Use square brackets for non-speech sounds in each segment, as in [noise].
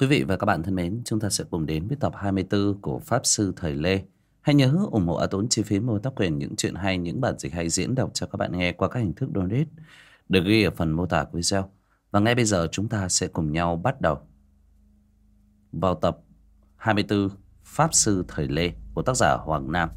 Quý vị và các bạn thân mến, chúng ta sẽ cùng đến với tập 24 của Pháp Sư Thời Lê. Hãy nhớ ủng hộ tốn chi phí mua tác quyền những chuyện hay, những bản dịch hay diễn đọc cho các bạn nghe qua các hình thức donate được ghi ở phần mô tả của video. Và ngay bây giờ chúng ta sẽ cùng nhau bắt đầu vào tập 24 Pháp Sư Thời Lê của tác giả Hoàng Nam.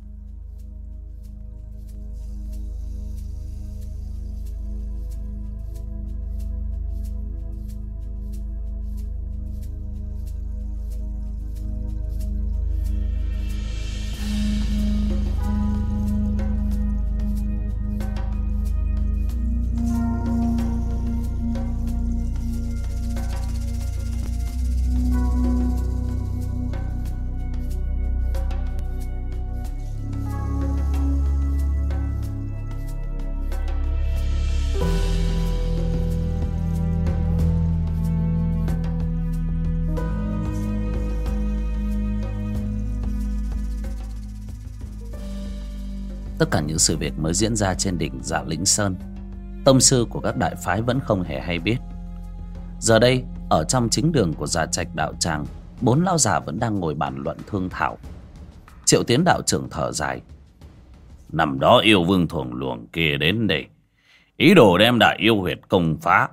Tất cả những sự việc mới diễn ra trên đỉnh giả Lĩnh Sơn. Tông sư của các đại phái vẫn không hề hay biết. Giờ đây, Ở trong chính đường của Dạ Trạch Đạo Tràng, Bốn lão già vẫn đang ngồi bàn luận thương thảo. Triệu Tiến đạo trưởng thở dài. Năm đó yêu vương thuồng luồng kia đến đây. Ý đồ đem đại yêu huyệt công phá.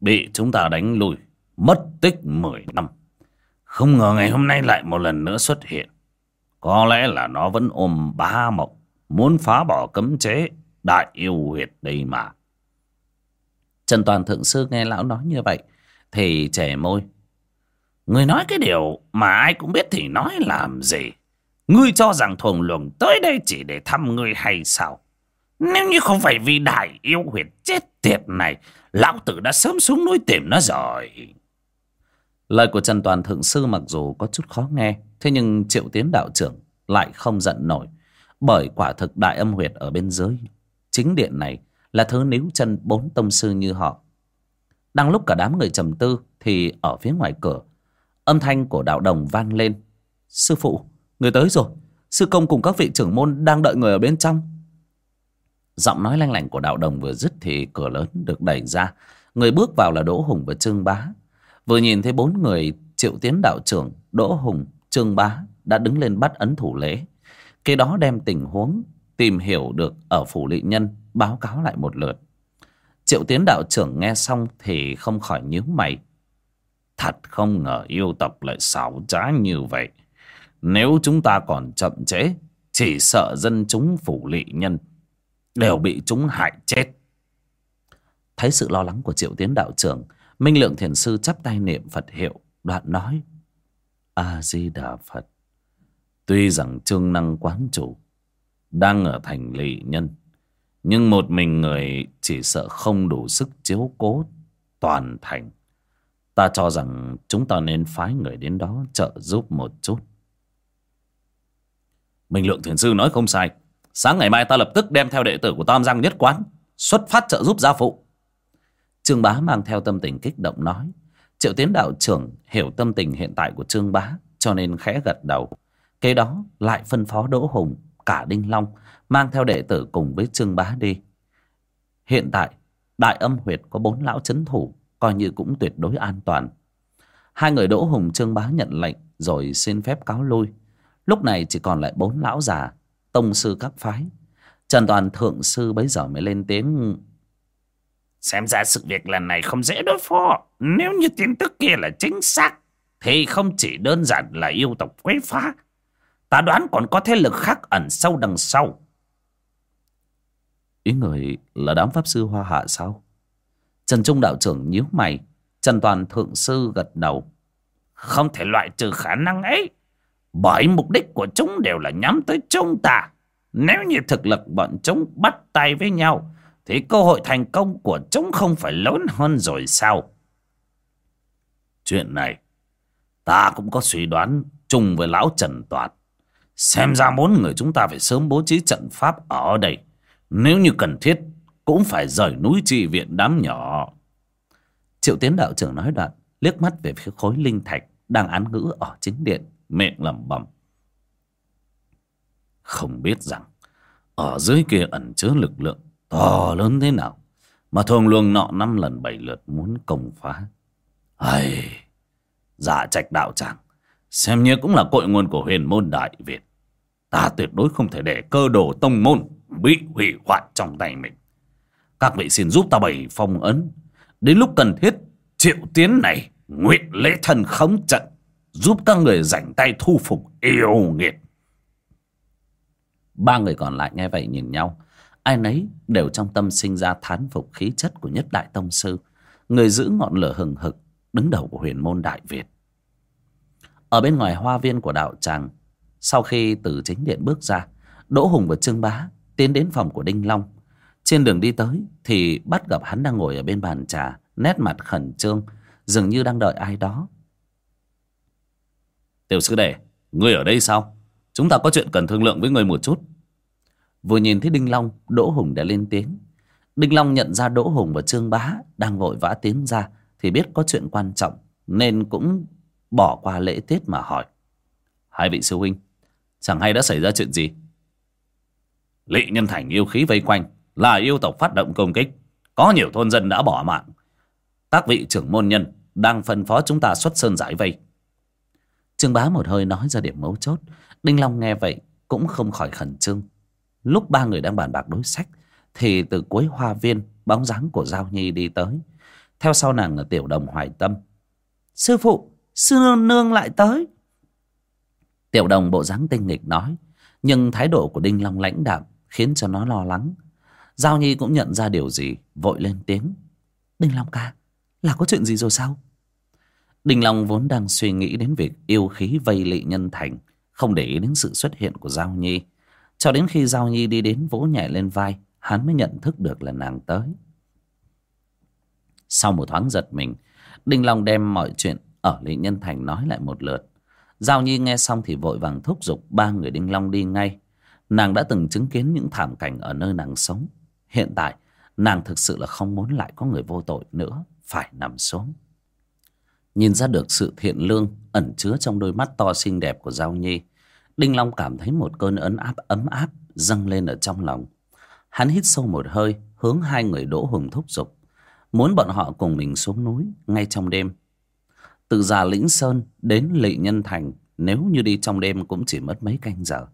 Bị chúng ta đánh lui, Mất tích 10 năm. Không ngờ ngày hôm nay lại một lần nữa xuất hiện. Có lẽ là nó vẫn ôm ba mộng. Muốn phá bỏ cấm chế, Đại yêu huyệt đây mà. Trần Toàn Thượng Sư nghe lão nói như vậy, Thì trẻ môi. Người nói cái điều mà ai cũng biết thì nói làm gì? Ngươi cho rằng thuồng luồng tới đây chỉ để thăm ngươi hay sao? Nếu như không phải vì đại yêu huyệt chết tiệt này, Lão tử đã sớm xuống núi tìm nó rồi. Lời của Trần Toàn Thượng Sư mặc dù có chút khó nghe, Thế nhưng Triệu Tiến Đạo Trưởng lại không giận nổi bởi quả thực đại âm huyệt ở bên dưới. Chính điện này là thứ níu chân bốn tông sư như họ. Đang lúc cả đám người trầm tư Thì ở phía ngoài cửa Âm thanh của đạo đồng vang lên. Sư phụ, người tới rồi. Sư công cùng các vị trưởng môn đang đợi người ở bên trong. Giọng nói lanh lảnh của đạo đồng vừa dứt Thì cửa lớn được đẩy ra. Người bước vào là Đỗ Hùng và Trương Bá. Vừa nhìn thấy bốn người Triệu Tiến đạo trưởng Đỗ Hùng, Trương Bá Đã đứng lên bắt ấn thủ lễ cái đó đem tình huống tìm hiểu được ở phủ lị nhân báo cáo lại một lượt. Triệu tiến đạo trưởng nghe xong thì không khỏi nhíu mày. Thật không ngờ yêu tộc lại xảo trá như vậy. Nếu chúng ta còn chậm chế, chỉ sợ dân chúng phủ lị nhân đều bị chúng hại chết. Thấy sự lo lắng của triệu tiến đạo trưởng, Minh Lượng Thiền Sư chắp tay niệm Phật hiệu, đoạn nói. A-di-đà Phật. Tuy rằng trương năng quán chủ đang ở thành lỵ nhân, nhưng một mình người chỉ sợ không đủ sức chiếu cố toàn thành. Ta cho rằng chúng ta nên phái người đến đó trợ giúp một chút. Minh Lượng Thiền Sư nói không sai. Sáng ngày mai ta lập tức đem theo đệ tử của Tam Giang Nhất Quán xuất phát trợ giúp gia phụ. Trương Bá mang theo tâm tình kích động nói. Triệu Tiến Đạo trưởng hiểu tâm tình hiện tại của Trương Bá cho nên khẽ gật đầu. Kế đó lại phân phó Đỗ Hùng, Cả Đinh Long, Mang theo đệ tử cùng với Trương Bá đi. Hiện tại, Đại âm huyệt có bốn lão chấn thủ, Coi như cũng tuyệt đối an toàn. Hai người Đỗ Hùng, Trương Bá nhận lệnh Rồi xin phép cáo lui. Lúc này chỉ còn lại bốn lão già, Tông sư các phái. Trần Toàn Thượng Sư bấy giờ mới lên tiếng. Xem ra sự việc lần này không dễ đối phó. Nếu như tin tức kia là chính xác, Thì không chỉ đơn giản là yêu tộc quấy phá Ta đoán còn có thế lực khác ẩn sâu đằng sau. Ý người là đám pháp sư hoa hạ sao? Trần Trung đạo trưởng nhíu mày. Trần Toàn thượng sư gật đầu. Không thể loại trừ khả năng ấy. Bởi mục đích của chúng đều là nhắm tới chúng ta. Nếu như thực lực bọn chúng bắt tay với nhau, thì cơ hội thành công của chúng không phải lớn hơn rồi sao? Chuyện này, ta cũng có suy đoán chung với lão Trần Toàn. Xem ra bốn người chúng ta phải sớm bố trí trận pháp ở đây. Nếu như cần thiết, cũng phải rời núi trị viện đám nhỏ. Triệu tiến đạo trưởng nói đoạn, liếc mắt về phía khối linh thạch đang án ngữ ở chính điện, miệng lẩm bẩm. Không biết rằng, ở dưới kia ẩn chứa lực lượng to lớn thế nào, mà thường luồng nọ năm lần bảy lượt muốn công phá. Ai... dạ trạch đạo tràng Xem như cũng là cội nguồn của huyền môn Đại Việt. Ta tuyệt đối không thể để cơ đồ tông môn Bị hủy hoại trong tay mình. Các vị xin giúp ta bày phong ấn. Đến lúc cần thiết, Triệu tiến này Nguyện lễ thần khống trận, Giúp các người rảnh tay thu phục yêu nghiệt. Ba người còn lại nghe vậy nhìn nhau. Ai nấy đều trong tâm sinh ra thán phục khí chất của nhất đại tông sư. Người giữ ngọn lửa hừng hực, Đứng đầu của huyền môn Đại Việt. Ở bên ngoài hoa viên của đạo tràng Sau khi từ chính điện bước ra Đỗ Hùng và Trương Bá Tiến đến phòng của Đinh Long. Trên đường đi tới Thì bắt gặp hắn đang ngồi ở bên bàn trà Nét mặt khẩn trương Dường như đang đợi ai đó. Tiểu sư đệ Ngươi ở đây sao? Chúng ta có chuyện cần thương lượng với ngươi một chút. Vừa nhìn thấy Đinh Long Đỗ Hùng đã lên tiếng. Đinh Long nhận ra Đỗ Hùng và Trương Bá Đang vội vã tiến ra Thì biết có chuyện quan trọng Nên cũng bỏ qua lễ tiết mà hỏi. Hai vị sư huynh, Chẳng hay đã xảy ra chuyện gì? Lị nhân thành yêu khí vây quanh, Là yêu tộc phát động công kích. Có nhiều thôn dân đã bỏ mạng. Các vị trưởng môn nhân Đang phân phó chúng ta xuất sơn giải vây. Trương Bá một hơi nói ra điểm mấu chốt. Đinh Long nghe vậy cũng không khỏi khẩn trương. Lúc ba người đang bàn bạc đối sách, Thì từ cuối hoa viên, Bóng dáng của Giao Nhi đi tới. Theo sau nàng là tiểu đồng hoài tâm. Sư phụ Sư nương, nương lại tới. Tiểu đồng bộ dáng tinh nghịch nói Nhưng thái độ của Đinh Long lãnh đạm Khiến cho nó lo lắng. Giao Nhi cũng nhận ra điều gì Vội lên tiếng. Đinh Long ca Là có chuyện gì rồi sao? Đinh Long vốn đang suy nghĩ đến việc yêu khí vây lị nhân thành Không để ý đến sự xuất hiện của Giao Nhi. Cho đến khi Giao Nhi đi đến vỗ nhẹ lên vai Hắn mới nhận thức được là nàng tới. Sau một thoáng giật mình Đinh Long đem mọi chuyện ở Lý Nhân Thành nói lại một lượt Giao Nhi nghe xong thì vội vàng thúc giục Ba người Đinh Long đi ngay Nàng đã từng chứng kiến những thảm cảnh Ở nơi nàng sống Hiện tại nàng thực sự là không muốn lại có người vô tội nữa Phải nằm xuống Nhìn ra được sự thiện lương Ẩn chứa trong đôi mắt to xinh đẹp của Giao Nhi Đinh Long cảm thấy một cơn ấn áp ấm áp dâng lên ở trong lòng. Hắn hít sâu một hơi, hướng hai người Đỗ Hùng thúc giục, muốn bọn họ cùng mình xuống núi ngay trong đêm. Từ già Lĩnh Sơn đến Lệ Nhân Thành, nếu như đi trong đêm cũng chỉ mất mấy canh giờ.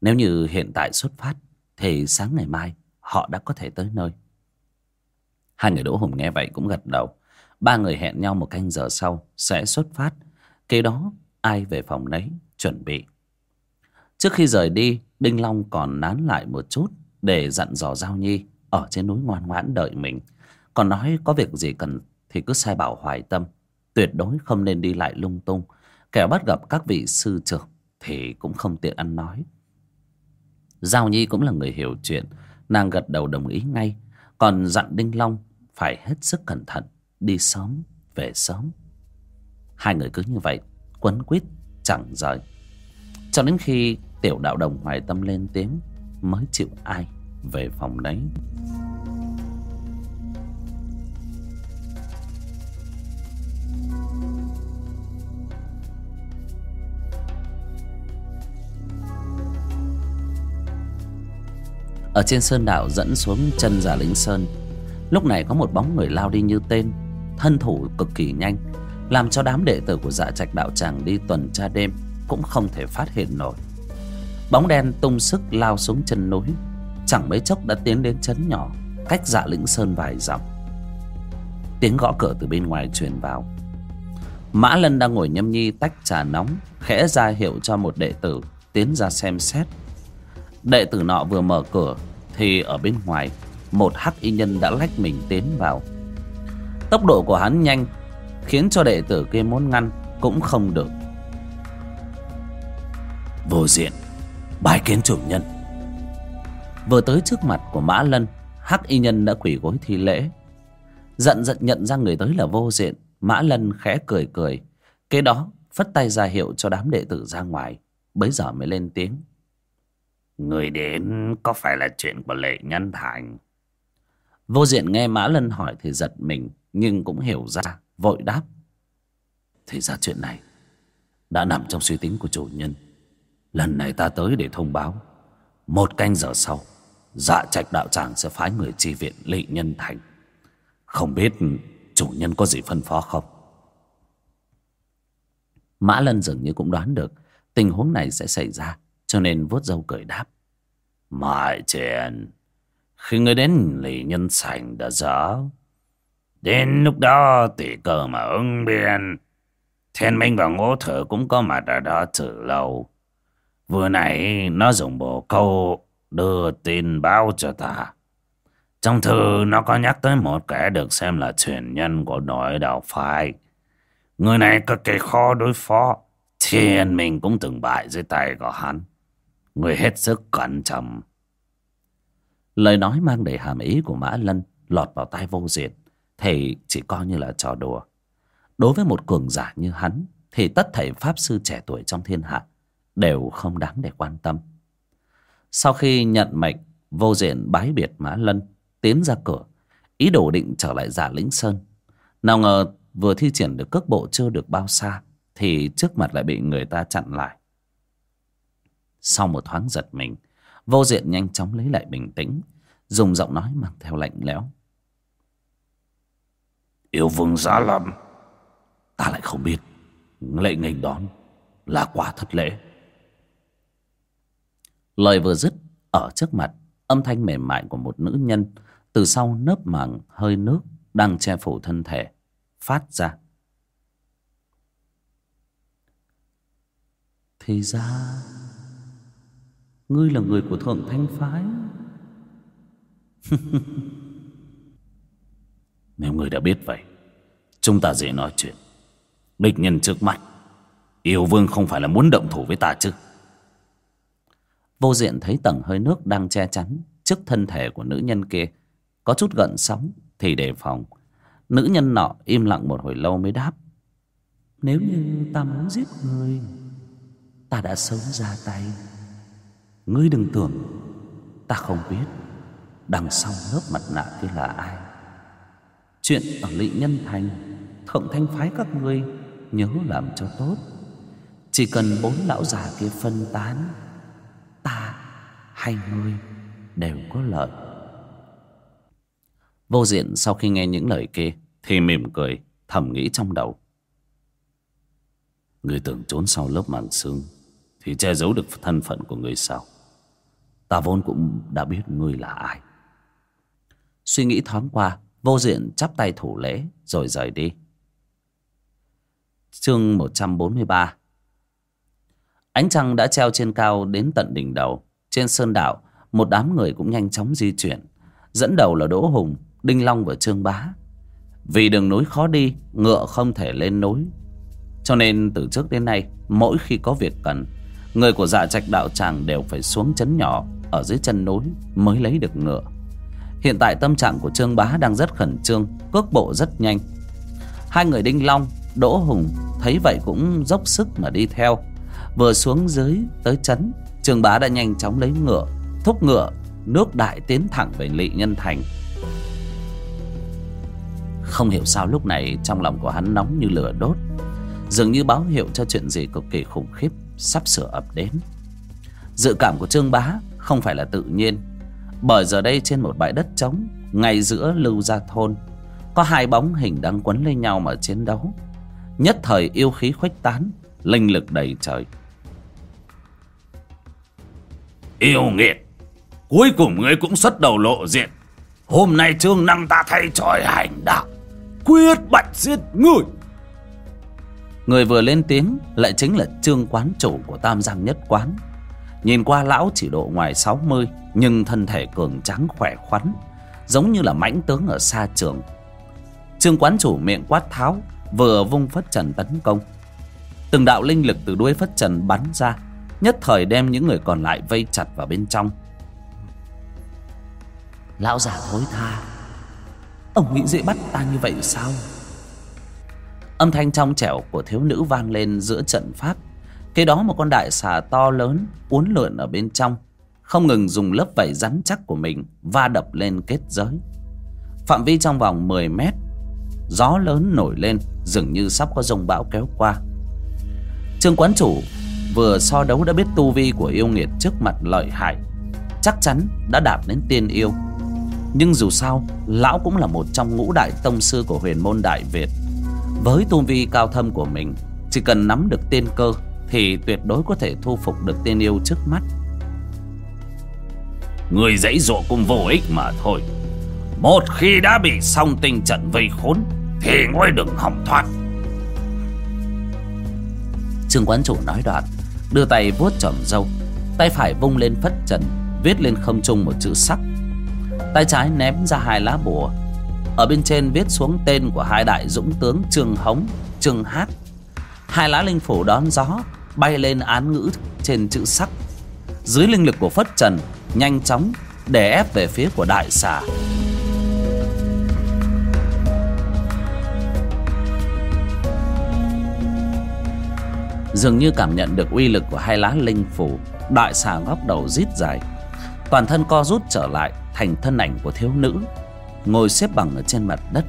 Nếu như hiện tại xuất phát, thì sáng ngày mai họ đã có thể tới nơi. Hai người Đỗ Hùng nghe vậy cũng gật đầu. Ba người hẹn nhau một canh giờ sau sẽ xuất phát. Kế đó ai về phòng nấy chuẩn bị. Trước khi rời đi, Đinh Long còn nán lại một chút để dặn dò Giao Nhi ở trên núi ngoan ngoãn đợi mình. Còn nói có việc gì cần thì cứ sai bảo hoài tâm. Tuyệt đối không nên đi lại lung tung. Kẻo bắt gặp các vị sư trưởng thì cũng không tiện ăn nói. Giao Nhi cũng là người hiểu chuyện. Nàng gật đầu đồng ý ngay. Còn dặn Đinh Long phải hết sức cẩn thận. Đi sớm, về sớm. Hai người cứ như vậy, quấn quýt chẳng rời. Cho đến khi Tiểu đạo đồng hoài tâm lên tiếng Mới chịu ai về phòng đấy Ở trên sơn đạo dẫn xuống chân giả lính sơn. Lúc này có một bóng người lao đi như tên, Thân thủ cực kỳ nhanh, Làm cho đám đệ tử của dạ trạch đạo tràng đi tuần tra đêm Cũng không thể phát hiện nổi. Bóng đen tung sức lao xuống chân núi, chẳng mấy chốc đã tiến đến chấn nhỏ, cách dạ lĩnh sơn vài dặm. Tiếng gõ cửa từ bên ngoài truyền vào. Mã lân đang ngồi nhâm nhi tách trà nóng, khẽ ra hiệu cho một đệ tử tiến ra xem xét đệ tử nọ vừa mở cửa thì ở bên ngoài một hắc y nhân đã lách mình tiến vào. Tốc độ của hắn nhanh khiến cho đệ tử kia muốn ngăn cũng không được. Vô diện Bài kiến chủ nhân. Vừa tới trước mặt của Mã Lân Hắc y nhân đã quỳ gối thi lễ. Giận giận nhận ra người tới là vô diện Mã Lân khẽ cười cười. Kế đó phất tay ra hiệu cho đám đệ tử ra ngoài Bấy giờ mới lên tiếng Người đến có phải là chuyện của lệ nhân thành? Vô diện nghe Mã Lân hỏi thì giật mình Nhưng cũng hiểu ra Vội đáp. Thì ra chuyện này Đã nằm trong suy tính của chủ nhân. Lần này ta tới để thông báo. Một canh giờ sau Dạ trạch đạo tràng sẽ phái người chi viện lệ Nhân Thành. Không biết chủ nhân có gì phân phó không? Mã Lân dường như cũng đoán được tình huống này sẽ xảy ra, cho nên vuốt râu cười đáp. Mọi chuyện, khi ngươi đến lì nhân sành đã rõ. Đến lúc đó tỷ cờ mà ứng biên. Thiên Minh và Ngô Thử cũng có mặt ở đó từ lâu. Vừa nãy nó dùng bộ câu đưa tin báo cho ta. Trong thư nó có nhắc tới một kẻ được xem là truyền nhân của nội đạo phái. Người này cực kỳ khó đối phó. Thiên minh cũng từng bại dưới tay của hắn. Người hết sức cẩn trọng. Lời nói mang đầy hàm ý của Mã Lân lọt vào tai vô diệt thì chỉ coi như là trò đùa. Đối với một cường giả như hắn thì tất thảy pháp sư trẻ tuổi trong thiên hạ đều không đáng để quan tâm. Sau khi nhận mệnh, vô diện bái biệt Mã Lân tiến ra cửa, ý đồ định trở lại giả lĩnh sơn. Nào ngờ vừa thi triển được cước bộ chưa được bao xa thì trước mặt lại bị người ta chặn lại. Sau một thoáng giật mình, vô diện nhanh chóng lấy lại bình tĩnh, dùng giọng nói mang theo lạnh lẽo. Yêu vương giá lâm, ta lại không biết, lệ nghênh đón là quả thất lễ. Lời vừa dứt, ở trước mặt, âm thanh mềm mại của một nữ nhân từ sau nớp màng hơi nước đang che phủ thân thể phát ra thì ra ngươi là người của thượng thanh phái. [laughs] Nếu ngươi đã biết vậy chúng ta dễ nói chuyện. Địch nhân trước mắt yêu vương không phải là muốn động thủ với ta chứ? Vô diện thấy tầng hơi nước đang che chắn trước thân thể của nữ nhân kia có chút gợn sóng thì đề phòng. Nữ nhân nọ im lặng một hồi lâu mới đáp nếu như ta muốn giết người ta đã sớm ra tay ngươi đừng tưởng, ta không biết đằng sau lớp mặt nạ kia là ai. Chuyện ở lị nhân thành, thượng thanh phái các ngươi nhớ làm cho tốt. Chỉ cần bốn lão già kia phân tán, ta hay ngươi đều có lợi. Vô diện sau khi nghe những lời kia Thì mỉm cười, thầm nghĩ trong đầu. Người tưởng trốn sau lớp màng xương Thì che giấu được thân phận của người sao? Ta vốn cũng đã biết ngươi là ai. Suy nghĩ thoáng qua, Vô diện chắp tay thủ lễ, Rồi rời đi. Chương 143 Ánh trăng đã treo trên cao đến tận đỉnh đầu. Trên sơn đảo Một đám người cũng nhanh chóng di chuyển. Dẫn đầu là Đỗ Hùng, Đinh Long và Trương Bá. Vì đường núi khó đi, Ngựa không thể lên núi. Cho nên từ trước đến nay, Mỗi khi có việc cần, Người của dạ trạch đạo tràng đều phải xuống chấn nhỏ. Ở dưới chân núi mới lấy được ngựa. Hiện tại tâm trạng của Trương Bá đang rất khẩn trương Cước bộ rất nhanh. Hai người Đinh Long, Đỗ Hùng Thấy vậy cũng dốc sức mà đi theo. Vừa xuống dưới tới chấn Trương Bá đã nhanh chóng lấy ngựa Thúc ngựa Nước đại tiến thẳng về Lị Nhân Thành. Không hiểu sao lúc này trong lòng của hắn nóng như lửa đốt Dường như báo hiệu cho chuyện gì cực kỳ khủng khiếp Sắp sửa ập đến. Dự cảm của Trương Bá không phải là tự nhiên. Bởi giờ đây trên một bãi đất trống Ngay giữa lưu gia thôn Có hai bóng hình đang quấn lên nhau mà chiến đấu. Nhất thời yêu khí khuếch tán Linh lực đầy trời. Yêu nghiệt Cuối cùng ngươi cũng xuất đầu lộ diện. Hôm nay trương năng ta thay tròi hành đạo quyết bạch giết người người vừa lên tiếng lại chính là trương quán chủ của tam giang nhất quán nhìn qua lão chỉ độ ngoài sáu mươi nhưng thân thể cường trắng khỏe khoắn giống như là mãnh tướng ở xa trường. Trương quán chủ miệng quát tháo vừa vung phất trần tấn công. Từng đạo linh lực từ đuôi phất trần bắn ra nhất thời đem những người còn lại vây chặt vào bên trong. Lão già thối tha. Ông nghĩ dễ bắt ta như vậy sao? Âm thanh trong trẻo của thiếu nữ vang lên giữa trận pháp Kế đó một con đại xà to lớn uốn lượn ở bên trong, Không ngừng dùng lớp vảy rắn chắc của mình Va đập lên kết giới. Phạm vi trong vòng 10 mét, Gió lớn nổi lên, Dường như sắp có rông bão kéo qua. Trương quán chủ Vừa so đấu đã biết tu vi của yêu nghiệt trước mặt lợi hại, Chắc chắn đã đạt đến tiên yêu. Nhưng dù sao, Lão cũng là một trong ngũ đại tông sư của huyền môn Đại Việt. Với tu vi cao thâm của mình, Chỉ cần nắm được tiên cơ thì tuyệt đối có thể thu phục được tên yêu trước mắt. Người dãy dụa cũng vô ích mà thôi. Một khi đã bị song tinh trận vây khốn Thì ngôi đừng hỏng thoát. Trương quán chủ nói đoạn Đưa tay vuốt tròm râu Tay phải vung lên phất trần Viết lên không trung một chữ sắc. Tay trái ném ra hai lá bùa. Ở bên trên viết xuống tên của hai đại dũng tướng Trương Hống, Trương Hát Hai lá linh phủ đón gió, Bay lên án ngữ trên chữ sắc. Dưới linh lực của phất trần, Nhanh chóng để ép về phía của đại xà. Dường như cảm nhận được uy lực của hai lá linh phủ Đại xà ngóc đầu rít dài. Toàn thân co rút trở lại Thành thân ảnh của thiếu nữ, Ngồi xếp bằng ở trên mặt đất.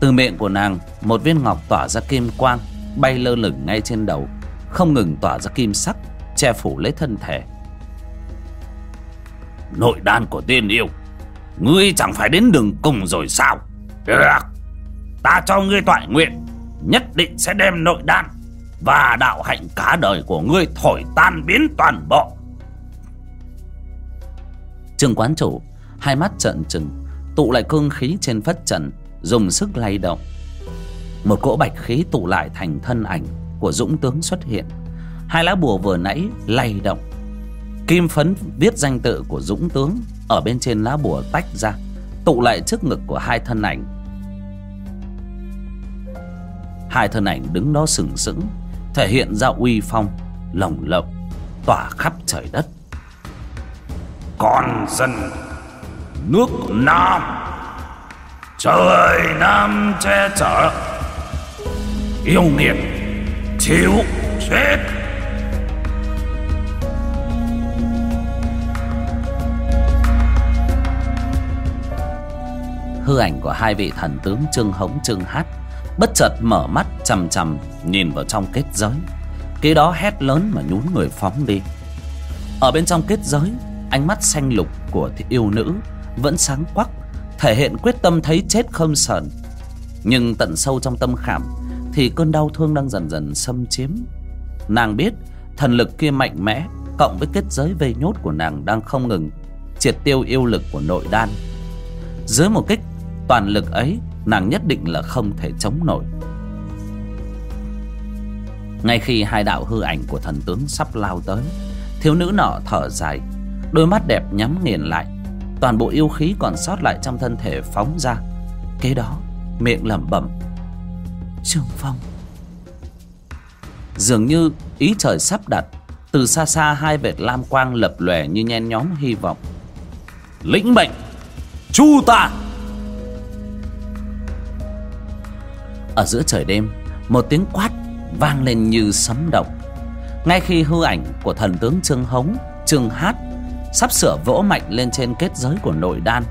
Từ miệng của nàng, Một viên ngọc tỏa ra kim quang. Bay lơ lửng ngay trên đầu, Không ngừng tỏa ra kim sắc, Che phủ lấy thân thể. Nội đan của tiên yêu, Ngươi chẳng phải đến đường cùng rồi sao? Được, Ta cho ngươi toại nguyện, Nhất định sẽ đem nội đan Và đạo hạnh cả đời của ngươi Thổi tan biến toàn bộ. Trương quán chủ, Hai mắt trợn trừng, Tụ lại cương khí trên phất trần, Dùng sức lay động. Một cỗ bạch khí tụ lại thành thân ảnh Của dũng tướng xuất hiện. Hai lá bùa vừa nãy lay động. Kim phấn viết danh tự của dũng tướng Ở bên trên lá bùa tách ra, Tụ lại trước ngực của hai thân ảnh. Hai thân ảnh đứng đó sừng sững, Thể hiện ra uy phong, Lồng lộng, Tỏa khắp trời đất. Con dân Nước Nam, Trời Nam che chở. Yêu hư ảnh của hai vị thần tướng trương hống, trương hát bất chợt mở mắt chằm chằm nhìn vào trong kết giới. Kế đó hét lớn mà nhún người phóng đi. Ở bên trong kết giới, ánh mắt xanh lục của yêu nữ vẫn sáng quắc, thể hiện quyết tâm thấy chết không sờn. Nhưng tận sâu trong tâm khảm thì cơn đau thương đang dần dần xâm chiếm. Nàng biết thần lực kia mạnh mẽ, cộng với kết giới vây nhốt của nàng đang không ngừng triệt tiêu yêu lực của nội đan. Dưới một kích, toàn lực ấy, nàng nhất định là không thể chống nổi. Ngay khi hai đạo hư ảnh của thần tướng sắp lao tới, thiếu nữ nọ thở dài, đôi mắt đẹp nhắm nghiền lại, toàn bộ yêu khí còn sót lại trong thân thể phóng ra. Kế đó, miệng lẩm bẩm trường phong. Dường như ý trời sắp đặt, từ xa xa hai vệt lam quang lập lòe như nhen nhóm hy vọng. Lĩnh mệnh, chu ta ở giữa trời đêm, một tiếng quát vang lên như sấm động. Ngay khi hư ảnh của thần tướng trương hống, trương hát sắp sửa vỗ mạnh lên trên kết giới của nội đan,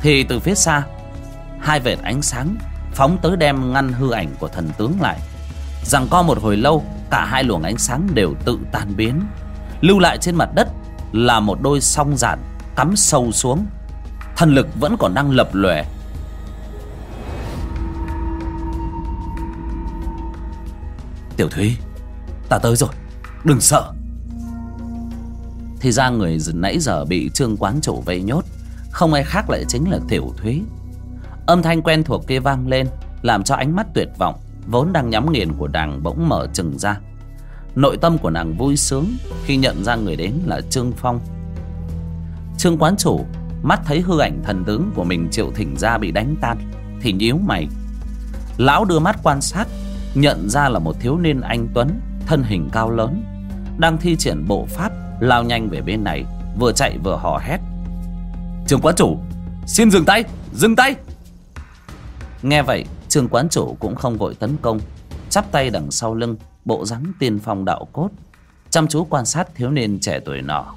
thì từ phía xa, hai vệt ánh sáng phóng tới đem ngăn hư ảnh của thần tướng lại. Rằng co một hồi lâu, cả hai luồng ánh sáng đều tự tan biến. Lưu lại trên mặt đất là một đôi song giản cắm sâu xuống. Thần lực vẫn còn đang lập lòe. Tiểu Thúy, Ta tới rồi. Đừng sợ. Thì ra người nãy giờ bị trương quán chủ vây nhốt, Không ai khác lại chính là Tiểu Thúy. Âm thanh quen thuộc kia vang lên, Làm cho ánh mắt tuyệt vọng Vốn đang nhắm nghiền của nàng bỗng mở trừng ra. Nội tâm của nàng vui sướng Khi nhận ra người đến là Trương Phong. Trương quán chủ, Mắt thấy hư ảnh thần tướng của mình triệu thỉnh ra bị đánh tan, Thì nhíu mày. Lão đưa mắt quan sát, nhận ra là một thiếu niên anh tuấn, thân hình cao lớn, đang thi triển bộ pháp lao nhanh về bên này, vừa chạy vừa hò hét. Trương quán chủ, xin dừng tay dừng tay nghe vậy, trường quán chủ cũng không vội tấn công. Chắp tay đằng sau lưng, bộ dáng tiên phong đạo cốt. Chăm chú quan sát thiếu niên trẻ tuổi nọ.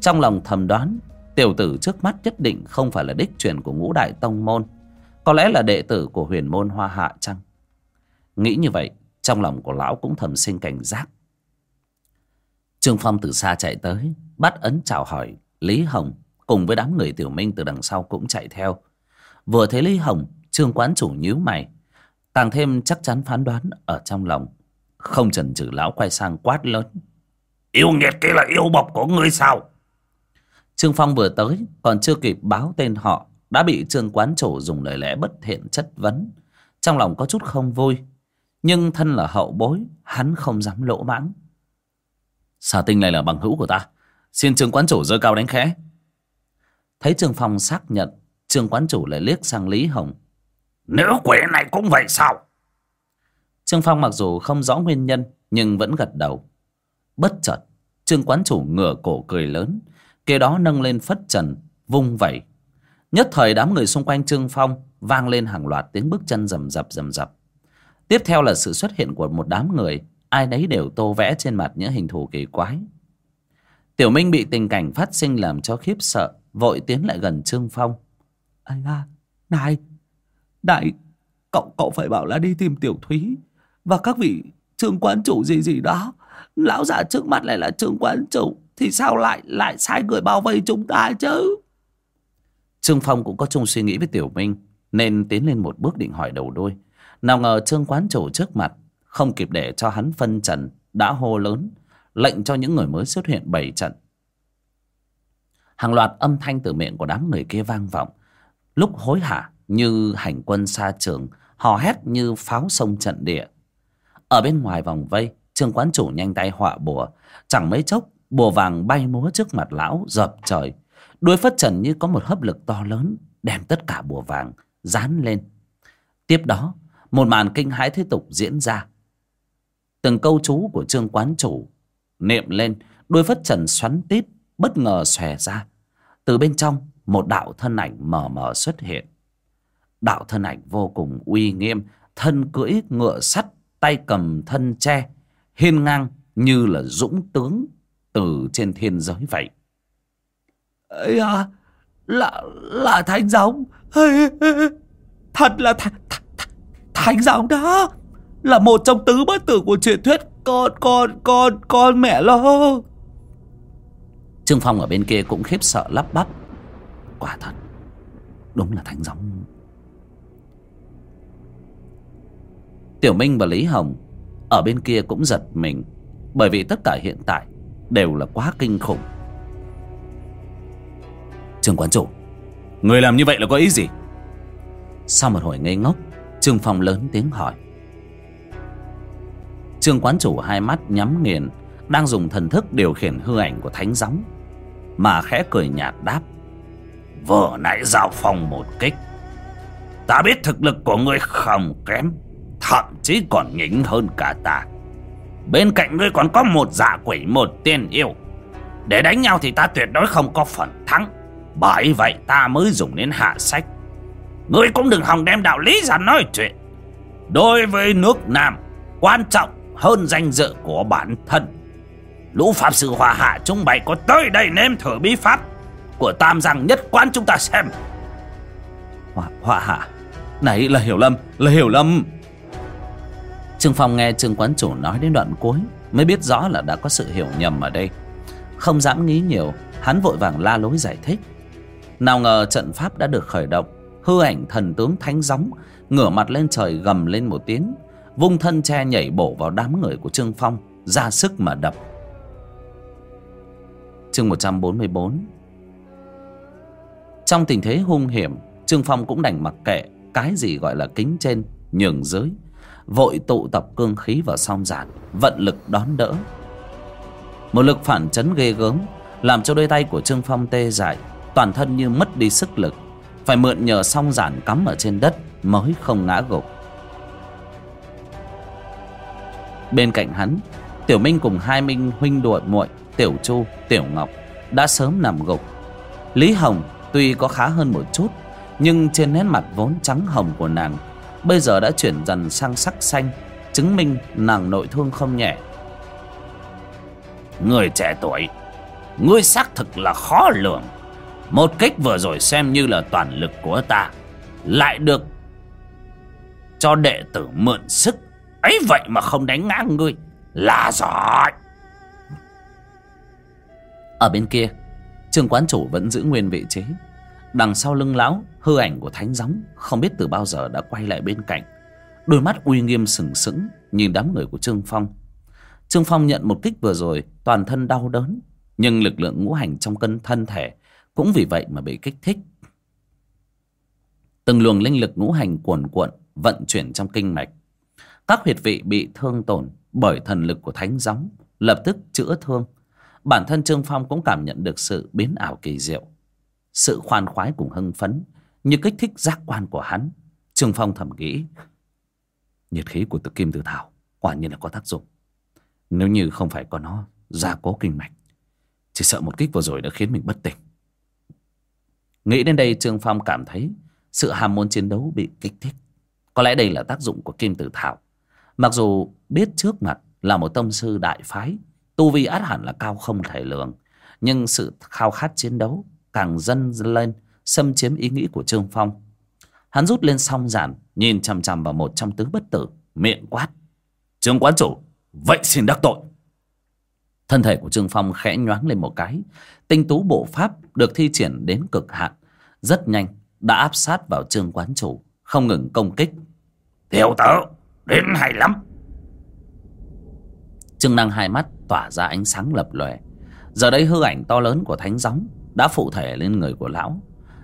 Trong lòng thầm đoán, tiểu tử trước mắt nhất định không phải là đích truyền của ngũ đại tông môn. Có lẽ là đệ tử của huyền môn hoa hạ chăng? Nghĩ như vậy, Trong lòng của lão cũng thầm sinh cảnh giác. Trương Phong từ xa chạy tới, Bắt ấn chào hỏi Lý Hồng Cùng với đám người tiểu minh từ đằng sau cũng chạy theo. Vừa thấy Lý Hồng Trương quán chủ nhíu mày. Càng thêm chắc chắn phán đoán ở trong lòng. Không chần chừ lão quay sang quát lớn. Yêu nghiệt kia là yêu bọc của ngươi sao? Trương phong vừa tới, còn chưa kịp báo tên họ, đã bị trương quán chủ dùng lời lẽ bất thiện chất vấn. Trong lòng có chút không vui, nhưng thân là hậu bối, hắn không dám lỗ mãng. Xà tinh này là bằng hữu của ta. Xin trương quán chủ giơ cao đánh khẽ. Thấy trương phong xác nhận, trương quán chủ lại liếc sang lý hồng nữ quỷ này cũng vậy sao? Trương phong mặc dù không rõ nguyên nhân, nhưng vẫn gật đầu. Bất chợt, trương quán chủ ngửa cổ cười lớn, kế đó nâng lên phất trần, vung vẩy. Nhất thời đám người xung quanh trương phong vang lên hàng loạt tiếng bước chân rầm rập rầm rập. Tiếp theo là sự xuất hiện của một đám người, ai nấy đều tô vẽ trên mặt những hình thù kỳ quái. Tiểu minh bị tình cảnh phát sinh làm cho khiếp sợ, vội tiến lại gần trương phong. Ai à này đại, cậu cậu phải bảo là đi tìm tiểu thúy. Và các vị trương quán chủ gì gì đó, lão già trước mặt lại là trương quán chủ, thì sao lại lại sai người bao vây chúng ta chứ? Trương phong cũng có chung suy nghĩ với tiểu minh, nên tiến lên một bước định hỏi đầu đôi. Nào ngờ trương quán chủ trước mặt không kịp để cho hắn phân trần, đã hô lớn, lệnh cho những người mới xuất hiện bảy trận. Hàng loạt âm thanh từ miệng của đám người kia vang vọng. Lúc hối hả như hành quân xa trường, hò hét như pháo sông trận địa. Ở bên ngoài vòng vây, trương quán chủ nhanh tay họa bùa. Chẳng mấy chốc, bùa vàng bay múa trước mặt lão dập trời. Đuôi phất trần như có một hấp lực to lớn, đem tất cả bùa vàng dán lên. Tiếp đó, một màn kinh hãi tiếp tục diễn ra. Từng câu chú của trương quán chủ niệm lên, đuôi phất trần xoắn tít, bất ngờ xòe ra. Từ bên trong, một đạo thân ảnh mờ mờ xuất hiện đạo thân ảnh vô cùng uy nghiêm thân cưỡi ngựa sắt tay cầm thân tre hiên ngang như là dũng tướng từ trên thiên giới vậy. Ấy à là là thánh giống thật là th th th thánh giống đó. Là một trong tứ bất tử của truyền thuyết. Con con con con mẹ lo. Trương phong ở bên kia cũng khiếp sợ lắp bắp. Quả thật đúng là thánh giống tiểu minh và lý hồng ở bên kia cũng giật mình, bởi vì tất cả hiện tại đều là quá kinh khủng. Trương quán chủ, người làm như vậy là có ý gì? Sau một hồi ngây ngốc, trương phong lớn tiếng hỏi. Trương quán chủ hai mắt nhắm nghiền, đang dùng thần thức điều khiển hư ảnh của thánh gióng, mà khẽ cười nhạt đáp. Vừa nãy giao phong một kích, ta biết thực lực của ngươi không kém thậm chí còn nhỉnh hơn cả ta. Bên cạnh ngươi còn có một giả quỷ một tiên yêu. Để đánh nhau thì ta tuyệt đối không có phần thắng. Bởi vậy ta mới dùng đến hạ sách. Ngươi cũng đừng hòng đem đạo lý ra nói chuyện. Đối với nước nam quan trọng hơn danh dự của bản thân. Lũ pháp sư hòa hạ chúng bày có tới đây nếm thử bí pháp của tam giang nhất quán chúng ta xem. Hòa, hòa hạ này là hiểu lầm là hiểu lầm trương phong nghe trương quán chủ nói đến đoạn cuối, mới biết rõ là đã có sự hiểu nhầm ở đây. Không dám nghĩ nhiều, hắn vội vàng la lối giải thích. Nào ngờ trận pháp đã được khởi động, hư ảnh thần tướng thánh gióng, ngửa mặt lên trời gầm lên một tiếng, vung thân che nhảy bổ vào đám người của trương phong, ra sức mà đập. Chương một trăm bốn mươi bốn. Trong tình thế hung hiểm, trương phong cũng đành mặc kệ cái gì gọi là kính trên, nhường dưới vội tụ tập cương khí vào song giản, vận lực đón đỡ. Một lực phản chấn ghê gớm, làm cho đôi tay của trương phong tê dại, toàn thân như mất đi sức lực, phải mượn nhờ song giản cắm ở trên đất mới không ngã gục. Bên cạnh hắn, tiểu minh cùng hai minh huynh đội muội, tiểu chu, tiểu ngọc đã sớm nằm gục. Lý hồng tuy có khá hơn một chút, nhưng trên nét mặt vốn trắng hồng của nàng bây giờ đã chuyển dần sang sắc xanh, chứng minh nàng nội thương không nhẹ. Người trẻ tuổi, ngươi xác thực là khó lường. Một kích vừa rồi xem như là toàn lực của ta, lại được cho đệ tử mượn sức. Ấy vậy mà không đánh ngã ngươi, là giỏi. Ở bên kia trương quán chủ vẫn giữ nguyên vị trí. Đằng sau lưng lão hư ảnh của thánh gióng không biết từ bao giờ đã quay lại bên cạnh. Đôi mắt uy nghiêm sừng sững nhìn đám người của trương phong. Trương phong nhận một kích vừa rồi, toàn thân đau đớn, nhưng lực lượng ngũ hành trong cân thân thể cũng vì vậy mà bị kích thích. Từng luồng linh lực ngũ hành cuồn cuộn vận chuyển trong kinh mạch. Các huyệt vị bị thương tổn bởi thần lực của thánh gióng lập tức chữa thương. Bản thân trương phong cũng cảm nhận được sự biến ảo kỳ diệu. Sự khoan khoái cùng hưng phấn như kích thích giác quan của hắn. Trương phong thầm nghĩ, nhiệt khí của tự kim tự thảo quả nhiên là có tác dụng. Nếu như không phải có nó gia cố kinh mạch, chỉ sợ một kích vừa rồi đã khiến mình bất tỉnh. Nghĩ đến đây trương phong cảm thấy sự ham muốn chiến đấu bị kích thích. Có lẽ đây là tác dụng của kim tử thảo. Mặc dù biết trước mặt là một tâm sư đại phái, tu vi át hẳn là cao không thể lường, nhưng sự khao khát chiến đấu càng dâng lên xâm chiếm ý nghĩ của trương phong. Hắn rút lên song giản, nhìn chằm chằm vào một trong tứ bất tử, miệng quát, trương quán chủ, vậy xin đắc tội. Thân thể của trương phong khẽ nhoáng lên một cái, tinh tú bộ pháp được thi triển đến cực hạn, rất nhanh đã áp sát vào trương quán chủ, không ngừng công kích. Tiểu tử, đến hay lắm. Trương năng hai mắt tỏa ra ánh sáng lập lòe. Giờ đây hư ảnh to lớn của thánh gióng đã phụ thể lên người của lão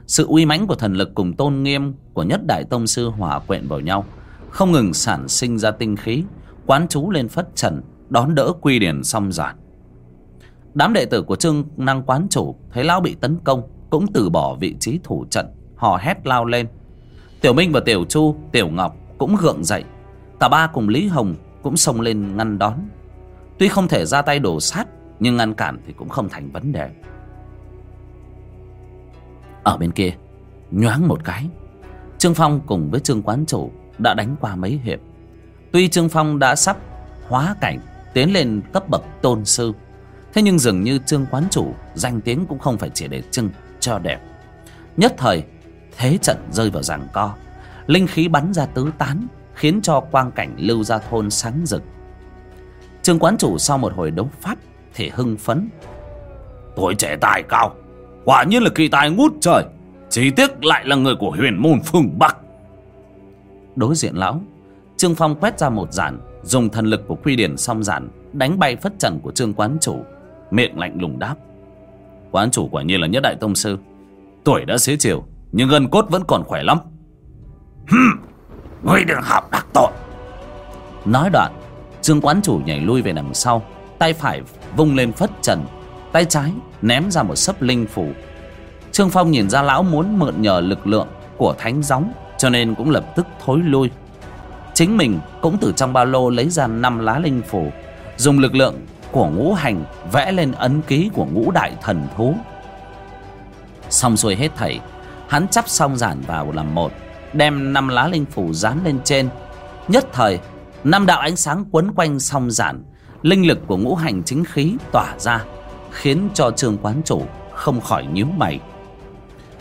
sự uy mãnh của thần lực cùng tôn nghiêm của nhất đại tông sư hòa quyện vào nhau, không ngừng sản sinh ra tinh khí, quán chú lên phất trần, đón đỡ quy điển song giản. Đám đệ tử của trương năng quán chủ thấy lão bị tấn công, cũng từ bỏ vị trí thủ trận, hò hét lao lên. Tiểu minh và tiểu chu, tiểu ngọc cũng gượng dậy. Cả ba cùng lý hồng cũng xông lên ngăn đón. Tuy không thể ra tay đổ sát, nhưng ngăn cản thì cũng không thành vấn đề ở bên kia, nhoáng một cái, trương phong cùng với trương quán chủ đã đánh qua mấy hiệp. Tuy trương phong đã sắp hóa cảnh, tiến lên cấp bậc tôn sư, thế nhưng dường như trương quán chủ danh tiếng cũng không phải chỉ để trưng cho đẹp. Nhất thời, thế trận rơi vào giằng co, linh khí bắn ra tứ tán, khiến cho quang cảnh lưu ra thôn sáng rực. Trương quán chủ sau một hồi đấu pháp thì hưng phấn. Tuổi trẻ tài cao quả nhiên là kỳ tài ngút trời. Chỉ tiếc lại là người của huyền môn phương bắc. Đối diện lão, trương phong quét ra một giản dùng thần lực của quy điển song giản đánh bay phất trần của trương quán chủ, miệng lạnh lùng đáp. Quán chủ quả nhiên là nhất đại tông sư, tuổi đã xế chiều, nhưng gân cốt vẫn còn khỏe lắm. Hừm ngươi đừng học đắc tội. Nói đoạn, trương quán chủ nhảy lui về đằng sau, tay phải vung lên phất trần tay trái ném ra một sấp linh phủ. Trương phong nhìn ra lão muốn mượn nhờ lực lượng của thánh gióng, cho nên cũng lập tức thối lui. Chính mình cũng từ trong ba lô lấy ra năm lá linh phủ, dùng lực lượng của ngũ hành vẽ lên ấn ký của ngũ đại thần thú. Xong xuôi hết thảy, hắn chắp xong giản vào làm một, đem năm lá linh phủ dán lên trên. Nhất thời, năm đạo ánh sáng quấn quanh song giản, linh lực của ngũ hành chính khí tỏa ra khiến cho trương quán chủ không khỏi nhíu mày.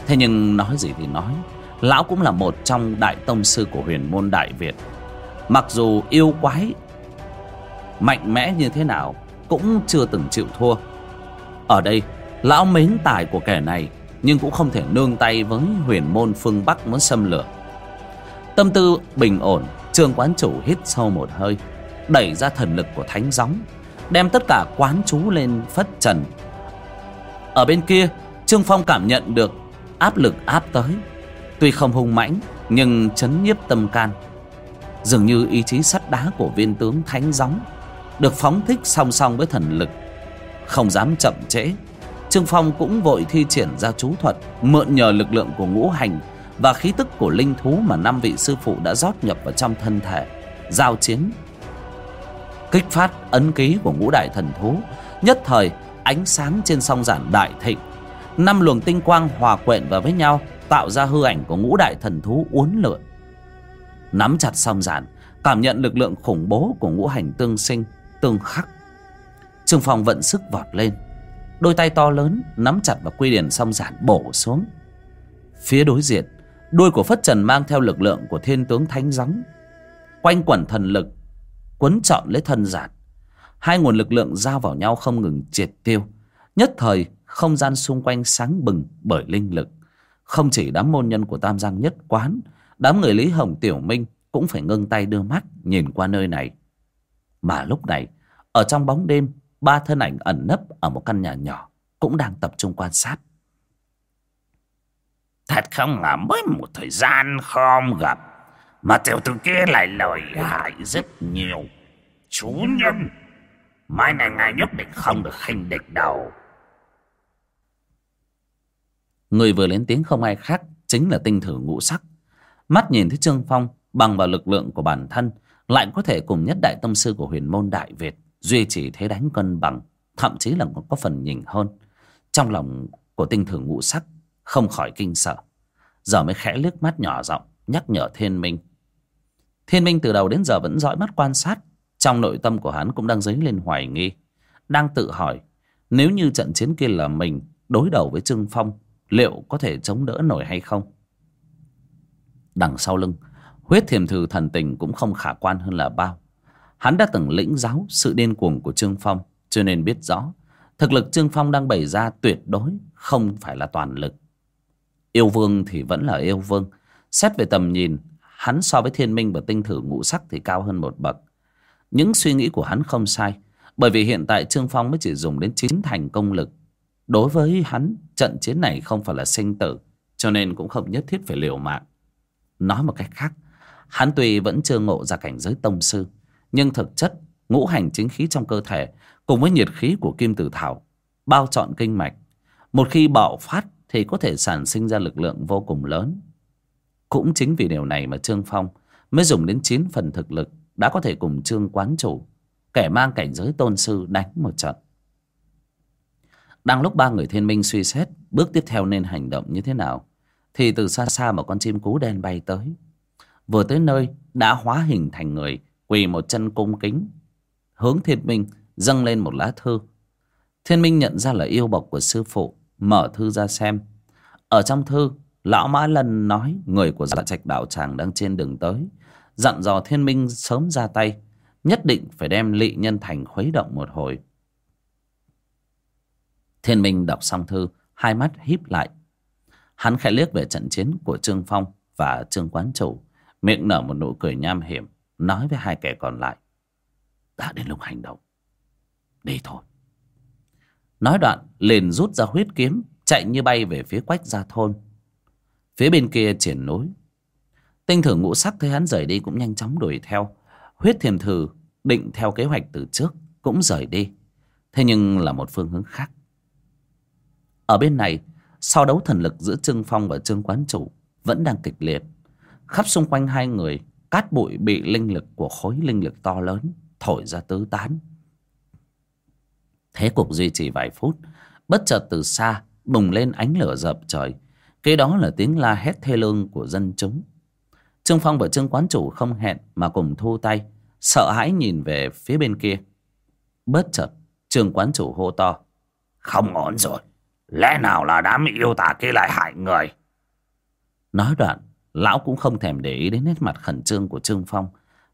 Thế nhưng nói gì thì nói, lão cũng là một trong đại tông sư của huyền môn đại việt. Mặc dù yêu quái, mạnh mẽ như thế nào cũng chưa từng chịu thua. Ở đây, lão mến tài của kẻ này nhưng cũng không thể nương tay với huyền môn phương bắc muốn xâm lược. Tâm tư bình ổn, trương quán chủ hít sâu một hơi, đẩy ra thần lực của thánh gióng đem tất cả quán chú lên phất trần. Ở bên kia, trương phong cảm nhận được áp lực áp tới. Tuy không hung mãnh, nhưng chấn nhiếp tâm can. Dường như ý chí sắt đá của viên tướng thánh gióng được phóng thích song song với thần lực. Không dám chậm trễ, trương phong cũng vội thi triển ra chú thuật, mượn nhờ lực lượng của ngũ hành và khí tức của linh thú mà năm vị sư phụ đã rót nhập vào trong thân thể, giao chiến kích phát ấn ký của ngũ đại thần thú. Nhất thời, ánh sáng trên song giản đại thịnh. Năm luồng tinh quang hòa quyện vào với nhau, tạo ra hư ảnh của ngũ đại thần thú uốn lượn. Nắm chặt song giản, cảm nhận lực lượng khủng bố của ngũ hành tương sinh, tương khắc. Trương phong vận sức vọt lên. Đôi tay to lớn nắm chặt vào quy điển song giản bổ xuống. Phía đối diện, đuôi của phất trần mang theo lực lượng của thiên tướng thánh gióng. Quanh quẩn thần lực quấn trọn lấy thân giản. Hai nguồn lực lượng giao vào nhau không ngừng triệt tiêu. Nhất thời, không gian xung quanh sáng bừng bởi linh lực. Không chỉ đám môn nhân của tam giang nhất quán, đám người lý hồng, tiểu minh cũng phải ngưng tay đưa mắt nhìn qua nơi này. Mà lúc này, ở trong bóng đêm, ba thân ảnh ẩn nấp ở một căn nhà nhỏ cũng đang tập trung quan sát. Thật không ngờ mới một thời gian không gặp mà tiểu tử kia lại lợi hại rất nhiều. Chủ nhân, mai này ngài nhất định không được khinh địch đâu. Người vừa lên tiếng không ai khác chính là tinh thử ngũ sắc. Mắt nhìn thấy trương phong bằng vào lực lượng của bản thân, lại có thể cùng nhất đại tâm sư của huyền môn đại việt duy trì thế đánh cân bằng, thậm chí là còn có phần nhỉnh hơn. Trong lòng của tinh thử ngũ sắc không khỏi kinh sợ. Giờ mới khẽ liếc mắt nhỏ giọng nhắc nhở thiên minh. Thiên minh từ đầu đến giờ vẫn dõi mắt quan sát. Trong nội tâm của hắn cũng đang dấy lên hoài nghi, đang tự hỏi, nếu như trận chiến kia là mình đối đầu với trương phong, liệu có thể chống đỡ nổi hay không? Đằng sau lưng, huyết thiềm thử thần tình cũng không khả quan hơn là bao. Hắn đã từng lĩnh giáo sự điên cuồng của trương phong, cho nên biết rõ, thực lực trương phong đang bày ra tuyệt đối không phải là toàn lực. Yêu vương thì vẫn là yêu vương xét về tầm nhìn, hắn so với thiên minh và tinh thử ngũ sắc thì cao hơn một bậc. Những suy nghĩ của hắn không sai, bởi vì hiện tại trương phong mới chỉ dùng đến chín thành công lực. Đối với hắn, trận chiến này không phải là sinh tử, cho nên cũng không nhất thiết phải liều mạng. Nói một cách khác, hắn tuy vẫn chưa ngộ ra cảnh giới tông sư, nhưng thực chất, ngũ hành chính khí trong cơ thể cùng với nhiệt khí của kim tử thảo, bao trọn kinh mạch, một khi bạo phát thì có thể sản sinh ra lực lượng vô cùng lớn cũng chính vì điều này mà trương phong mới dùng đến chín phần thực lực đã có thể cùng trương quán chủ, kẻ mang cảnh giới tôn sư đánh một trận. Đang lúc ba người thiên minh suy xét bước tiếp theo nên hành động như thế nào, thì từ xa xa một con chim cú đen bay tới. Vừa tới nơi, đã hóa hình thành người, quỳ một chân cung kính. Hướng thiên minh dâng lên một lá thư. Thiên minh nhận ra là yêu bọc của sư phụ, mở thư ra xem. Ở trong thư lão mã lân nói, người của dạ trạch đạo tràng đang trên đường tới. Dặn dò thiên minh sớm ra tay, nhất định phải đem lị nhân thành khuấy động một hồi. Thiên minh đọc xong thư, hai mắt híp lại. Hắn khẽ liếc về trận chiến của trương phong và trương quán chủ, miệng nở một nụ cười nham hiểm, nói với hai kẻ còn lại, đã đến lúc hành động. Đi thôi. Nói đoạn, liền rút ra huyết kiếm, chạy như bay về phía quách gia thôn phía bên kia triển nối. Tinh thử ngũ sắc thấy hắn rời đi cũng nhanh chóng đuổi theo. Huyết thiềm thử định theo kế hoạch từ trước cũng rời đi. Thế nhưng là một phương hướng khác. Ở bên này, sau đấu thần lực giữa trương phong và trương quán chủ vẫn đang kịch liệt. Khắp xung quanh hai người, cát bụi bị linh lực của khối linh lực to lớn thổi ra tứ tán. Thế cục duy trì vài phút, bất chợt từ xa bùng lên ánh lửa dập trời kế đó là tiếng la hét thê lương của dân chúng. Trương phong và trương quán chủ không hẹn mà cùng thu tay, sợ hãi nhìn về phía bên kia. Bất chợt, trương quán chủ hô to, không ổn rồi, lẽ nào là đám yêu tả kia lại hại người? Nói đoạn, lão cũng không thèm để ý đến nét mặt khẩn trương của trương phong,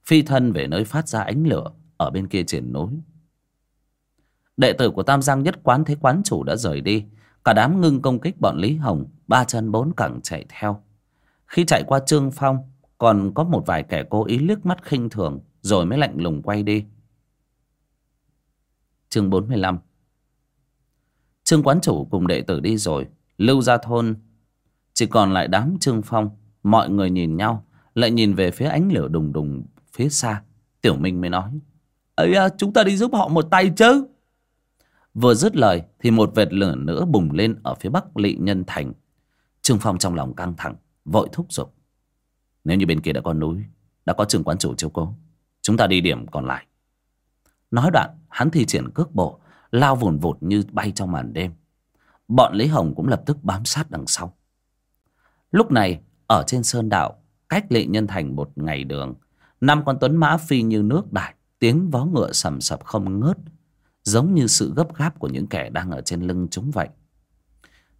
phi thân về nơi phát ra ánh lửa ở bên kia triển núi. Đệ tử của tam giang nhất quán thấy quán chủ đã rời đi cả đám ngưng công kích bọn lý hồng ba chân bốn cẳng chạy theo. Khi chạy qua trương phong còn có một vài kẻ cố ý liếc mắt khinh thường rồi mới lạnh lùng quay đi. Chương bốn mươi lăm. Trương quán chủ cùng đệ tử đi rồi lưu ra thôn. Chỉ còn lại đám trương phong mọi người nhìn nhau lại nhìn về phía ánh lửa đùng đùng phía xa. Tiểu minh mới nói ấy à, chúng ta đi giúp họ một tay chứ vừa dứt lời thì một vệt lửa nữa bùng lên ở phía bắc lị nhân thành. Trương phong trong lòng căng thẳng, vội thúc giục. Nếu như bên kia đã có núi, đã có trường quán chủ chiếu cố, chúng ta đi điểm còn lại. Nói đoạn, hắn thi triển cước bộ, lao vùn vụt như bay trong màn đêm. Bọn lý hồng cũng lập tức bám sát đằng sau. Lúc này, ở trên sơn đạo, cách lệ nhân thành một ngày đường, năm con tuấn mã phi như nước đại, tiếng vó ngựa sầm sập không ngớt giống như sự gấp gáp của những kẻ đang ở trên lưng chúng vậy.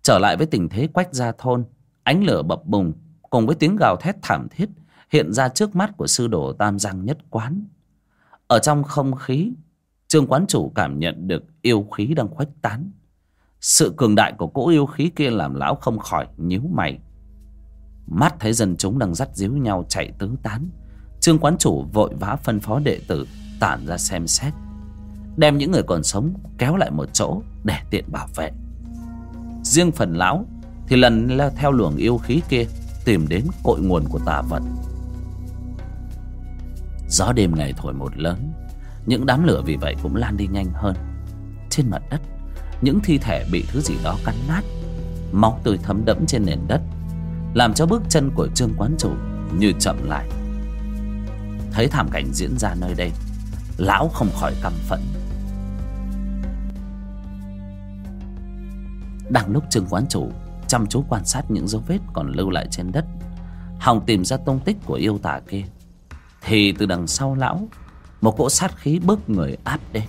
Trở lại với tình thế quách gia thôn, ánh lửa bập bùng cùng với tiếng gào thét thảm thiết hiện ra trước mắt của sư đồ tam giang nhất quán. Ở trong không khí, trương quán chủ cảm nhận được yêu khí đang khuếch tán. Sự cường đại của cỗ yêu khí kia làm lão không khỏi nhíu mày. Mắt thấy dân chúng đang dắt díu nhau chạy tứ tán, trương quán chủ vội vã phân phó đệ tử tản ra xem xét đem những người còn sống kéo lại một chỗ để tiện bảo vệ. Riêng phần lão thì lần leo theo luồng yêu khí kia tìm đến cội nguồn của tà vật. Gió đêm ngày thổi một lớn, những đám lửa vì vậy cũng lan đi nhanh hơn. Trên mặt đất, những thi thể bị thứ gì đó cắn nát, máu tươi thấm đẫm trên nền đất, làm cho bước chân của trương quán chủ như chậm lại. Thấy thảm cảnh diễn ra nơi đây, lão không khỏi căm phẫn. Đang lúc trương quán chủ, chăm chú quan sát những dấu vết còn lưu lại trên đất hòng tìm ra tung tích của yêu tả kia. Thì từ đằng sau lão, một cỗ sát khí bước người áp đến.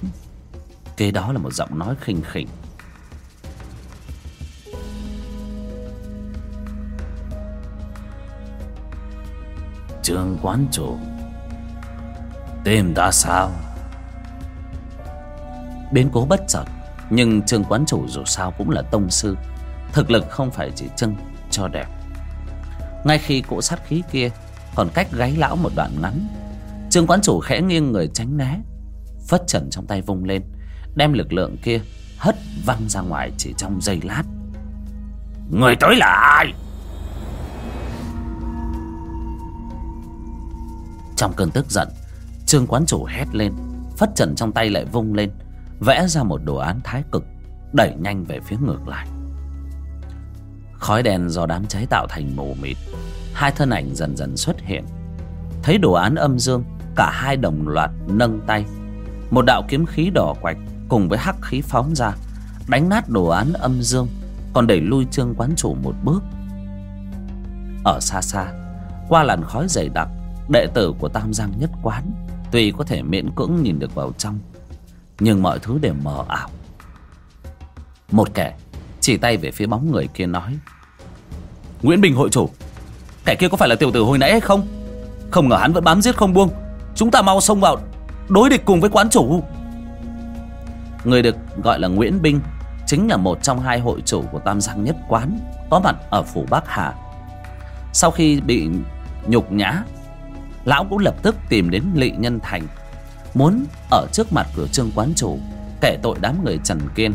Kế đó là một giọng nói khinh khỉnh. Trương quán chủ, tìm ta sao? Biến cố bất chợt nhưng trương quán chủ dù sao cũng là tông sư. Thực lực không phải chỉ trưng cho đẹp. Ngay khi cỗ sát khí kia còn cách gáy lão một đoạn ngắn, trương quán chủ khẽ nghiêng người tránh né, phất trần trong tay vung lên, đem lực lượng kia hất văng ra ngoài chỉ trong giây lát. Người tới là ai? Trong cơn tức giận, trương quán chủ hét lên, phất trần trong tay lại vung lên vẽ ra một đồ án thái cực, đẩy nhanh về phía ngược lại. Khói đèn do đám cháy tạo thành mù mịt, hai thân ảnh dần dần xuất hiện. Thấy đồ án âm dương, cả hai đồng loạt nâng tay. Một đạo kiếm khí đỏ quạch cùng với hắc khí phóng ra, đánh nát đồ án âm dương, còn đẩy lui trương quán chủ một bước. Ở xa xa, qua làn khói dày đặc, đệ tử của tam giang nhất quán tuy có thể miễn cưỡng nhìn được vào trong nhưng mọi thứ đều mờ ảo. Một kẻ chỉ tay về phía bóng người kia nói, nguyễn bình hội chủ, kẻ kia có phải là tiểu tử hồi nãy hay không? Không ngờ hắn vẫn bám giết không buông. Chúng ta mau xông vào, đối địch cùng với quán chủ. Người được gọi là nguyễn binh chính là một trong hai hội chủ của tam giang nhất quán có mặt ở phủ bắc hà. Sau khi bị nhục nhã, lão cũng lập tức tìm đến lị nhân thành muốn ở trước mặt của trương quán chủ, kể tội đám người trần kiên.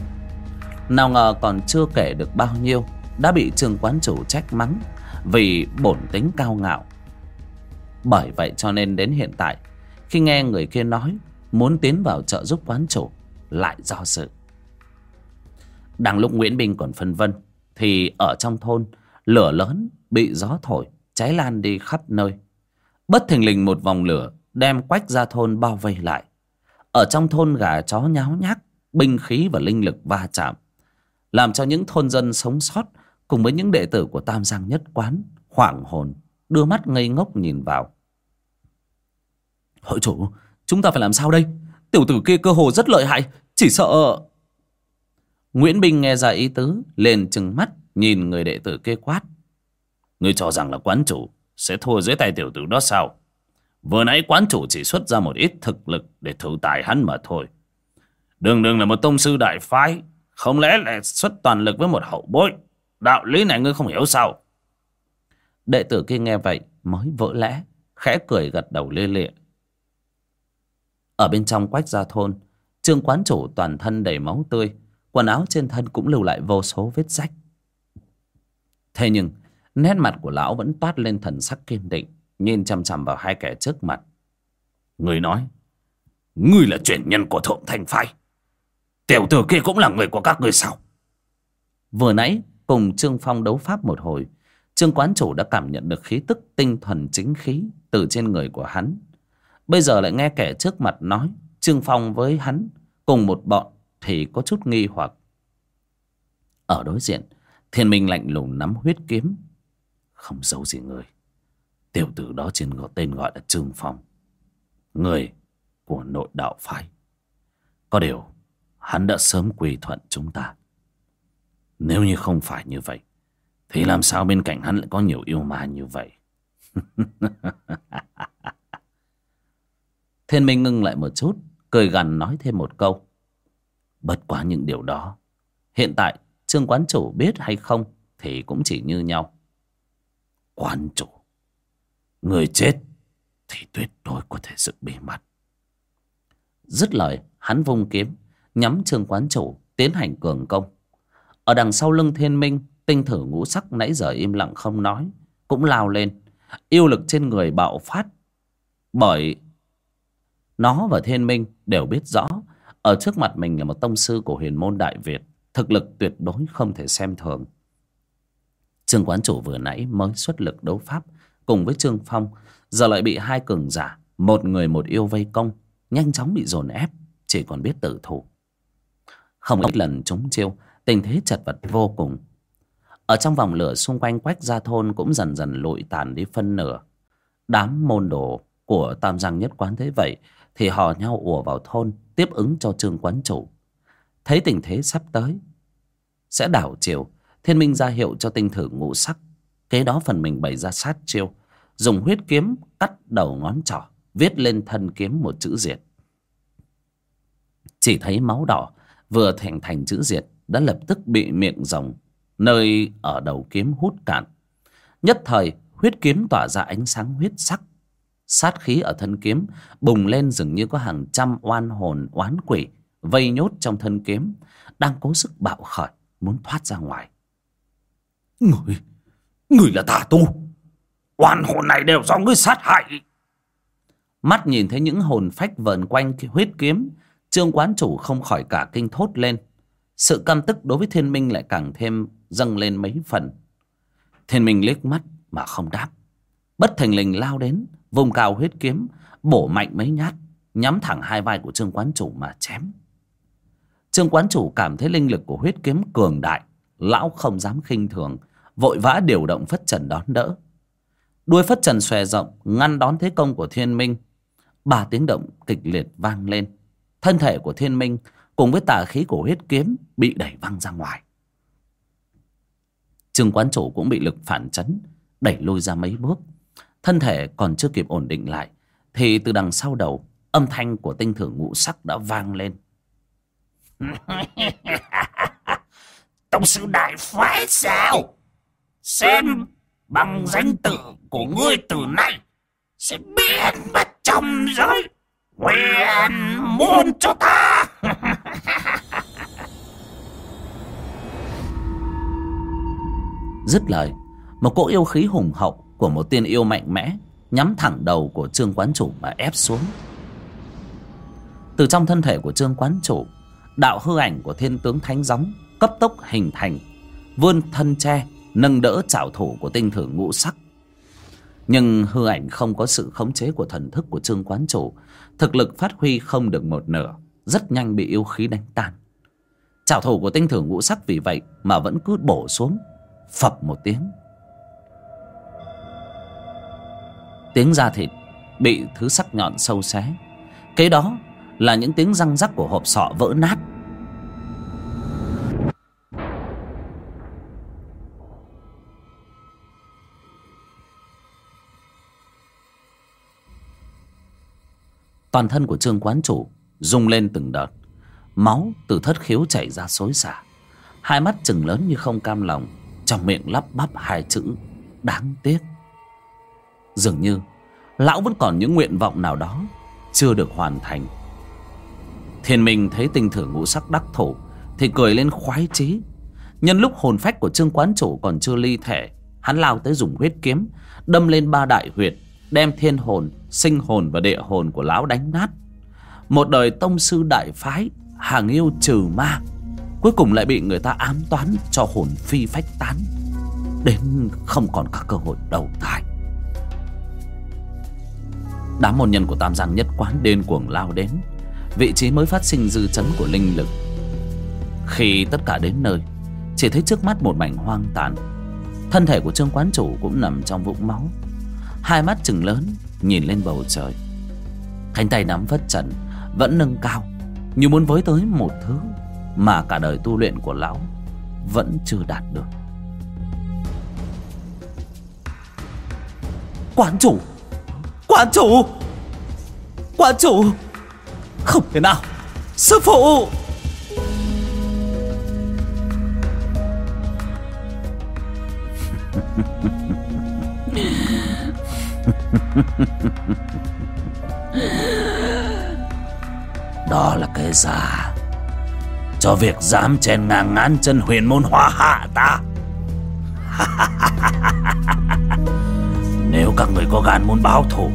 Nào ngờ còn chưa kể được bao nhiêu, đã bị trương quán chủ trách mắng vì bổn tính cao ngạo. Bởi vậy cho nên đến hiện tại, khi nghe người kia nói muốn tiến vào trợ giúp quán chủ, lại do sự. Đang lúc nguyễn bình còn phân vân, thì ở trong thôn, lửa lớn bị gió thổi, cháy lan đi khắp nơi. Bất thình lình một vòng lửa đem quách ra thôn bao vây lại. Ở trong thôn gà chó nháo nhác, binh khí và linh lực va chạm, làm cho những thôn dân sống sót cùng với những đệ tử của tam giang nhất quán hoảng hồn, đưa mắt ngây ngốc nhìn vào. Hội chủ, chúng ta phải làm sao đây? Tiểu tử kia cơ hồ rất lợi hại, chỉ sợ nguyễn binh nghe ra ý tứ lên chừng mắt nhìn người đệ tử kia quát. Ngươi cho rằng là quán chủ sẽ thua dưới tay tiểu tử đó sao? Vừa nãy quán chủ chỉ xuất ra một ít thực lực để thử tài hắn mà thôi. Đường đường là một tông sư đại phái, không lẽ lại xuất toàn lực với một hậu bối? Đạo lý này ngươi không hiểu sao? Đệ tử kia nghe vậy mới vỡ lẽ, khẽ cười gật đầu lê lịa. Ở bên trong quách gia thôn, trương quán chủ toàn thân đầy máu tươi, quần áo trên thân cũng lưu lại vô số vết rách. Thế nhưng, nét mặt của lão vẫn toát lên thần sắc kiên định nhìn chằm chằm vào hai kẻ trước mặt. Người nói, ngươi là truyền nhân của thượng thành phái. Tiểu tử kia cũng là người của các ngươi sao? Vừa nãy, cùng trương phong đấu pháp một hồi, trương quán chủ đã cảm nhận được khí tức tinh thuần chính khí từ trên người của hắn. Bây giờ lại nghe kẻ trước mặt nói, trương phong với hắn, cùng một bọn, thì có chút nghi hoặc. Ở đối diện, thiên minh lạnh lùng nắm huyết kiếm. Không giấu gì người tiểu tử đó trên tên gọi là trương phong. Người của nội đạo phái. Có điều, hắn đã sớm quỳ thuận chúng ta. Nếu như không phải như vậy, thì làm sao bên cạnh hắn lại có nhiều yêu ma như vậy? [laughs] Thiên minh ngưng lại một chút, cười gằn nói thêm một câu. Bất quá những điều đó, hiện tại trương quán chủ biết hay không thì cũng chỉ như nhau. Quán chủ? Người chết thì tuyệt đối có thể giữ bí mật dứt lời, hắn vung kiếm, nhắm trương quán chủ, tiến hành cường công. Ở đằng sau lưng thiên minh, tinh thử ngũ sắc nãy giờ im lặng không nói, cũng lao lên. Yêu lực trên người bạo phát, bởi nó và thiên minh đều biết rõ, ở trước mặt mình là một tông sư của huyền môn đại việt, thực lực tuyệt đối không thể xem thường. Trương quán chủ vừa nãy mới xuất lực đấu pháp cùng với trương phong, giờ lại bị hai cường giả, một người một yêu vây công, nhanh chóng bị dồn ép, chỉ còn biết tử thủ không ít lần chống chiêu, tình thế chật vật vô cùng. Ở trong vòng lửa xung quanh quách gia thôn cũng dần dần lụi tàn đi phân nửa. Đám môn đồ của tam giang nhất quán thế vậy, thì hò nhau ùa vào thôn, tiếp ứng cho trương quán chủ. Thấy tình thế sắp tới, sẽ đảo chiều, thiên minh ra hiệu cho tinh thử ngũ sắc, kế đó phần mình bày ra sát chiêu dùng huyết kiếm cắt đầu ngón trỏ, viết lên thân kiếm một chữ diệt. Chỉ thấy máu đỏ vừa thành thành chữ diệt, đã lập tức bị miệng rồng, nơi ở đầu kiếm hút cạn. Nhất thời, huyết kiếm tỏa ra ánh sáng huyết sắc. Sát khí ở thân kiếm bùng lên dường như có hàng trăm oan hồn, oán quỷ vây nhốt trong thân kiếm, đang cố sức bạo khởi, muốn thoát ra ngoài. Người người là tà tu oan hồn này đều do ngươi sát hại. Mắt nhìn thấy những hồn phách vờn quanh huyết kiếm, trương quán chủ không khỏi cả kinh thốt lên. Sự căm tức đối với thiên minh lại càng thêm dâng lên mấy phần. Thiên minh liếc mắt mà không đáp. Bất thình lình lao đến, vùng cao huyết kiếm, bổ mạnh mấy nhát, nhắm thẳng hai vai của trương quán chủ mà chém. Trương quán chủ cảm thấy linh lực của huyết kiếm cường đại, lão không dám khinh thường, vội vã điều động phất trần đón đỡ đuôi phất trần xòe rộng, ngăn đón thế công của thiên minh. Ba tiếng động kịch liệt vang lên. Thân thể của thiên minh cùng với tà khí của huyết kiếm bị đẩy văng ra ngoài. Trương quán chủ cũng bị lực phản chấn, đẩy lùi ra mấy bước. Thân thể còn chưa kịp ổn định lại, thì từ đằng sau đầu, âm thanh của tinh thử ngũ sắc đã vang lên. [laughs] Tông sư đại phái sao? Xem! Bằng danh tự của ngươi từ nay sẽ biến mất trong giới. Huyền môn cho ta. [laughs] Dứt lời một cỗ yêu khí hùng hậu của một tiên yêu mạnh mẽ nhắm thẳng đầu của trương quán chủ mà ép xuống. Từ trong thân thể của trương quán chủ đạo hư ảnh của thiên tướng thánh gióng cấp tốc hình thành vươn thân tre nâng đỡ trảo thủ của tinh thử ngũ sắc. Nhưng hư ảnh không có sự khống chế của thần thức của trương quán chủ, thực lực phát huy không được một nửa, rất nhanh bị yêu khí đánh tan. Trảo thủ của tinh thử ngũ sắc vì vậy mà vẫn cứ bổ xuống, phập một tiếng. Tiếng da thịt bị thứ sắc nhọn sâu xé. Kế đó là những tiếng răng rắc của hộp sọ vỡ nát. Toàn thân của trương quán chủ rung lên từng đợt. Máu từ thất khiếu chảy ra xối xả. Hai mắt chừng lớn như không cam lòng, trong miệng lắp bắp hai chữ, đáng tiếc. Dường như, lão vẫn còn những nguyện vọng nào đó chưa được hoàn thành. Thiên minh thấy tinh thử ngũ sắc đắc thủ thì cười lên khoái chí. Nhân lúc hồn phách của trương quán chủ còn chưa ly thể, hắn lao tới dùng huyết kiếm, đâm lên ba đại huyệt đem thiên hồn, sinh hồn và địa hồn của lão đánh nát. Một đời tông sư đại phái, hàng yêu trừ ma, cuối cùng lại bị người ta ám toán cho hồn phi phách tán, đến không còn cả cơ hội đầu thai. Đám môn nhân của tam giang nhất quán điên cuồng lao đến, vị trí mới phát sinh dư chấn của linh lực. Khi tất cả đến nơi, chỉ thấy trước mắt một mảnh hoang tàn. Thân thể của trương quán chủ cũng nằm trong vũng máu hai mắt chừng lớn, nhìn lên bầu trời. Cánh tay nắm phất trần, vẫn nâng cao, như muốn với tới một thứ mà cả đời tu luyện của lão vẫn chưa đạt được. Quán chủ! Quán chủ! Quán chủ! Không thể nào! Sư phụ! [laughs] [laughs] Đó là cái giá Cho việc dám chen ngang ngán chân huyền môn hóa hạ ta. [laughs] Nếu các người có gan muốn báo thù,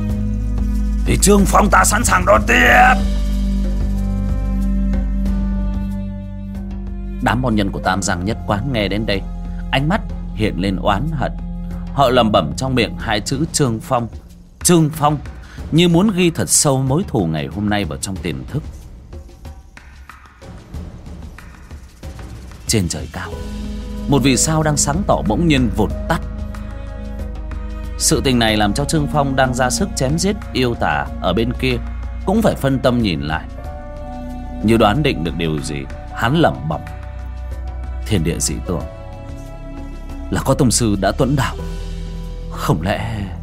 Thì Trương Phong ta sẵn sàng đón tiếp. Đám môn nhân của Tam Giang nhất quán nghe đến đây, Ánh mắt hiện lên oán hận. Họ lầm bẩm trong miệng hai chữ Trương Phong. Trương Phong, Như muốn ghi thật sâu mối thù ngày hôm nay vào trong tiềm thức. Trên trời cao, Một vì sao đang sáng tỏ bỗng nhiên vụt tắt. Sự tình này làm cho Trương Phong đang ra sức chém giết, yêu tả ở bên kia, Cũng phải phân tâm nhìn lại. Như đoán định được điều gì, Hắn lẩm bẩm. Thiên địa dị tưởng Là có tông sư đã tuẫn đảo Không lẽ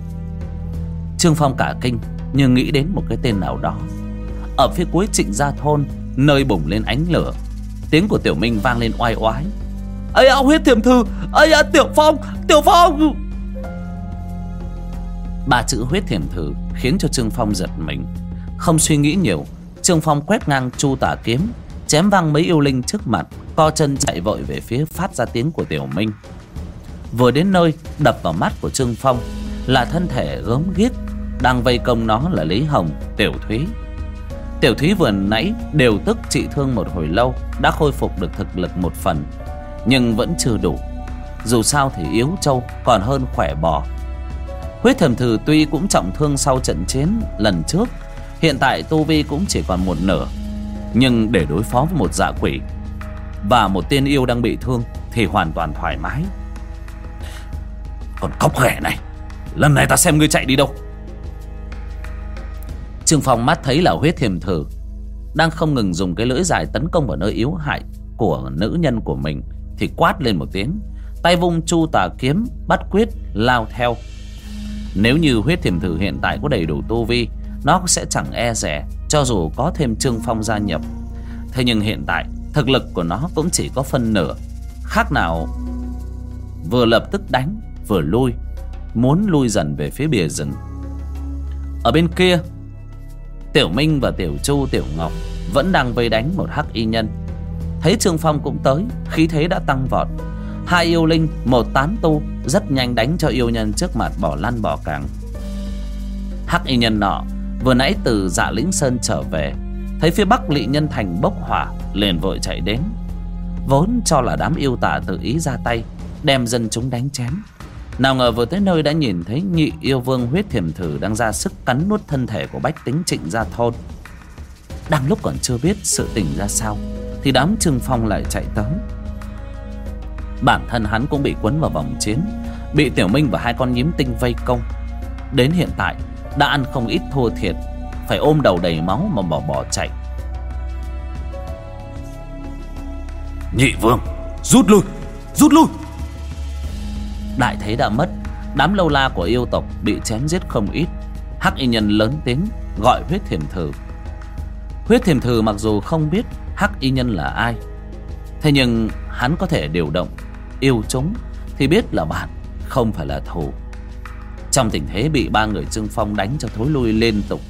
Trương Phong cả kinh, Nhưng nghĩ đến một cái tên nào đó. Ở phía cuối trịnh gia thôn, Nơi bùng lên ánh lửa, Tiếng của Tiểu Minh vang lên oai oái. Ây à huyết thiểm thư! Ây à Tiểu Phong! Tiểu Phong! Ba chữ huyết thiểm thư Khiến cho Trương Phong giật mình. Không suy nghĩ nhiều, Trương Phong quét ngang chu tả kiếm, Chém văng mấy yêu linh trước mặt, Co chân chạy vội về phía phát ra tiếng của Tiểu Minh. Vừa đến nơi, Đập vào mắt của Trương Phong, Là thân thể gớm ghiếc đang vây công nó là Lý Hồng, Tiểu Thúy. Tiểu Thúy vừa nãy đều tức trị thương một hồi lâu Đã khôi phục được thực lực một phần Nhưng vẫn chưa đủ. Dù sao thì yếu trâu còn hơn khỏe bò. Huyết thầm thừ tuy cũng trọng thương sau trận chiến lần trước Hiện tại Tu Vi cũng chỉ còn một nửa Nhưng để đối phó với một dạ quỷ Và một tiên yêu đang bị thương Thì hoàn toàn thoải mái. Còn cóc ghẻ này Lần này ta xem ngươi chạy đi đâu? Trương Phong mắt thấy là huyết thiềm thử, Đang không ngừng dùng cái lưỡi dài tấn công vào nơi yếu hại Của nữ nhân của mình, Thì quát lên một tiếng, Tay vung chu tà kiếm, Bắt quyết, lao theo. Nếu như huyết thiềm thử hiện tại có đầy đủ tu vi, Nó sẽ chẳng e rẻ, Cho dù có thêm Trương Phong gia nhập. Thế nhưng hiện tại, Thực lực của nó cũng chỉ có phân nửa. Khác nào, Vừa lập tức đánh, Vừa lui, Muốn lui dần về phía bìa rừng. Ở bên kia Tiểu Minh và Tiểu Chu Tiểu Ngọc Vẫn đang vây đánh một hắc y nhân. Thấy Trương Phong cũng tới Khí thế đã tăng vọt. Hai yêu linh, một tán tu Rất nhanh đánh cho yêu nhân trước mặt bỏ lăn bỏ càng Hắc y nhân nọ Vừa nãy từ dạ lĩnh sơn trở về Thấy phía bắc lị nhân thành bốc hỏa Liền vội chạy đến. Vốn cho là đám yêu tả tự ý ra tay Đem dân chúng đánh chém nào ngờ vừa tới nơi đã nhìn thấy nhị yêu vương huyết thiểm thử đang ra sức cắn nuốt thân thể của bách tính trịnh gia thôn. Đang lúc còn chưa biết sự tình ra sao thì đám trừng phong lại chạy tới. Bản thân hắn cũng bị quấn vào vòng chiến, bị tiểu minh và hai con nhím tinh vây công. Đến hiện tại đã ăn không ít thua thiệt, phải ôm đầu đầy máu mà bỏ bỏ chạy. Nhị vương, rút lui, rút lui. Đại thế đã mất, Đám lâu la của yêu tộc bị chém giết không ít. Hắc y nhân lớn tiếng Gọi huyết thiềm thử Huyết thiềm thử mặc dù không biết Hắc y nhân là ai, Thế nhưng hắn có thể điều động Yêu chúng Thì biết là bạn, không phải là thù. Trong tình thế bị ba người Trương Phong đánh cho thối lui liên tục,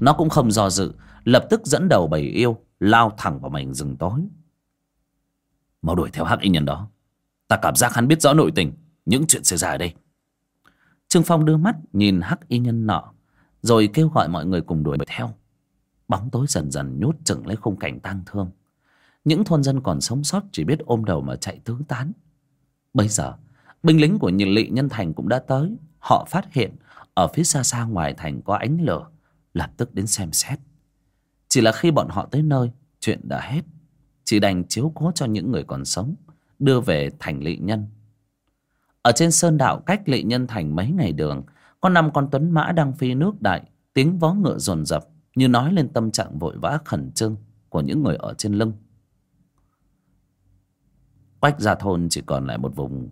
Nó cũng không do dự, Lập tức dẫn đầu bầy yêu Lao thẳng vào mảnh rừng tối. Mau đuổi theo hắc y nhân đó. Ta cảm giác hắn biết rõ nội tình. Những chuyện xảy ra ở đây. Trương Phong đưa mắt nhìn hắc y nhân nọ, Rồi kêu gọi mọi người cùng đuổi theo. Bóng tối dần dần nhốt chừng lấy khung cảnh tang thương. Những thôn dân còn sống sót Chỉ biết ôm đầu mà chạy tứ tán. Bây giờ, Binh lính của nhìn lị nhân thành cũng đã tới. Họ phát hiện Ở phía xa xa ngoài thành có ánh lửa, Lập tức đến xem xét. Chỉ là khi bọn họ tới nơi, Chuyện đã hết. Chỉ đành chiếu cố cho những người còn sống đưa về thành lỵ nhân. Ở trên sơn đạo cách lỵ nhân thành mấy ngày đường, có năm con tuấn mã đang phi nước đại, tiếng vó ngựa dồn dập, như nói lên tâm trạng vội vã khẩn trương của những người ở trên lưng. Quách gia thôn chỉ còn lại một vùng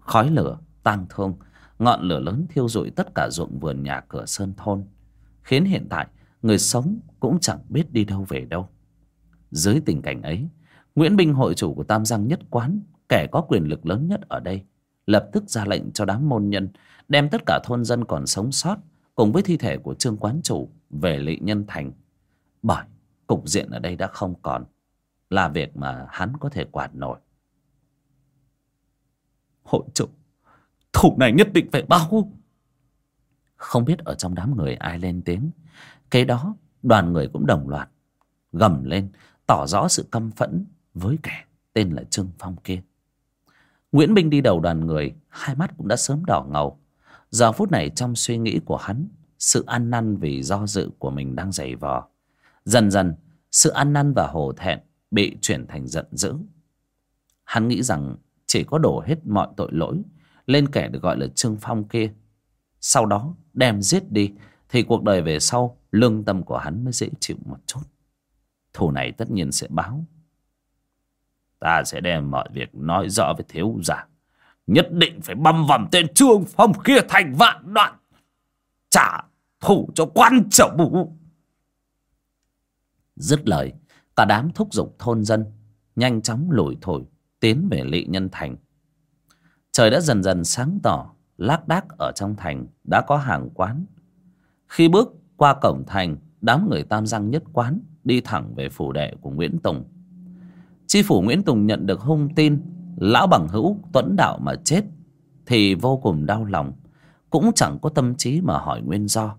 khói lửa, tang thương, ngọn lửa lớn thiêu rụi tất cả ruộng vườn nhà cửa sơn thôn, khiến hiện tại người sống cũng chẳng biết đi đâu về đâu. Dưới tình cảnh ấy Nguyễn Binh hội chủ của Tam Giang nhất quán Kẻ có quyền lực lớn nhất ở đây lập tức ra lệnh cho đám môn nhân đem tất cả thôn dân còn sống sót cùng với thi thể của trương quán chủ về lị nhân thành. Bởi cục diện ở đây đã không còn là việc mà hắn có thể quản nổi. Hội chủ thủ này nhất định phải báo. Không biết ở trong đám người ai lên tiếng. Kế đó đoàn người cũng đồng loạt gầm lên tỏ rõ sự căm phẫn với kẻ tên là trương phong kia. Nguyễn minh đi đầu đoàn người, hai mắt cũng đã sớm đỏ ngầu. Giờ phút này trong suy nghĩ của hắn, sự ăn năn vì do dự của mình đang dày vò. Dần dần, sự ăn năn và hổ thẹn bị chuyển thành giận dữ. Hắn nghĩ rằng chỉ có đổ hết mọi tội lỗi lên kẻ được gọi là trương phong kia, sau đó đem giết đi, thì cuộc đời về sau lương tâm của hắn mới dễ chịu một chút. Thù này tất nhiên sẽ báo ta sẽ đem mọi việc nói rõ với thiếu gia. Nhất định phải băm vằm tên trương phong kia thành vạn đoạn, trả thù cho quan chủ dứt lời, cả đám thúc giục thôn dân nhanh chóng lủi thổi, tiến về lỵ nhân thành. Trời đã dần dần sáng tỏ, lác đác ở trong thành đã có hàng quán. Khi bước qua cổng thành, đám người tam giang nhất quán đi thẳng về phủ đệ của nguyễn tùng chi phủ nguyễn tùng nhận được hung tin, lão bằng hữu tuẫn đạo mà chết, thì vô cùng đau lòng. Cũng chẳng có tâm trí mà hỏi nguyên do.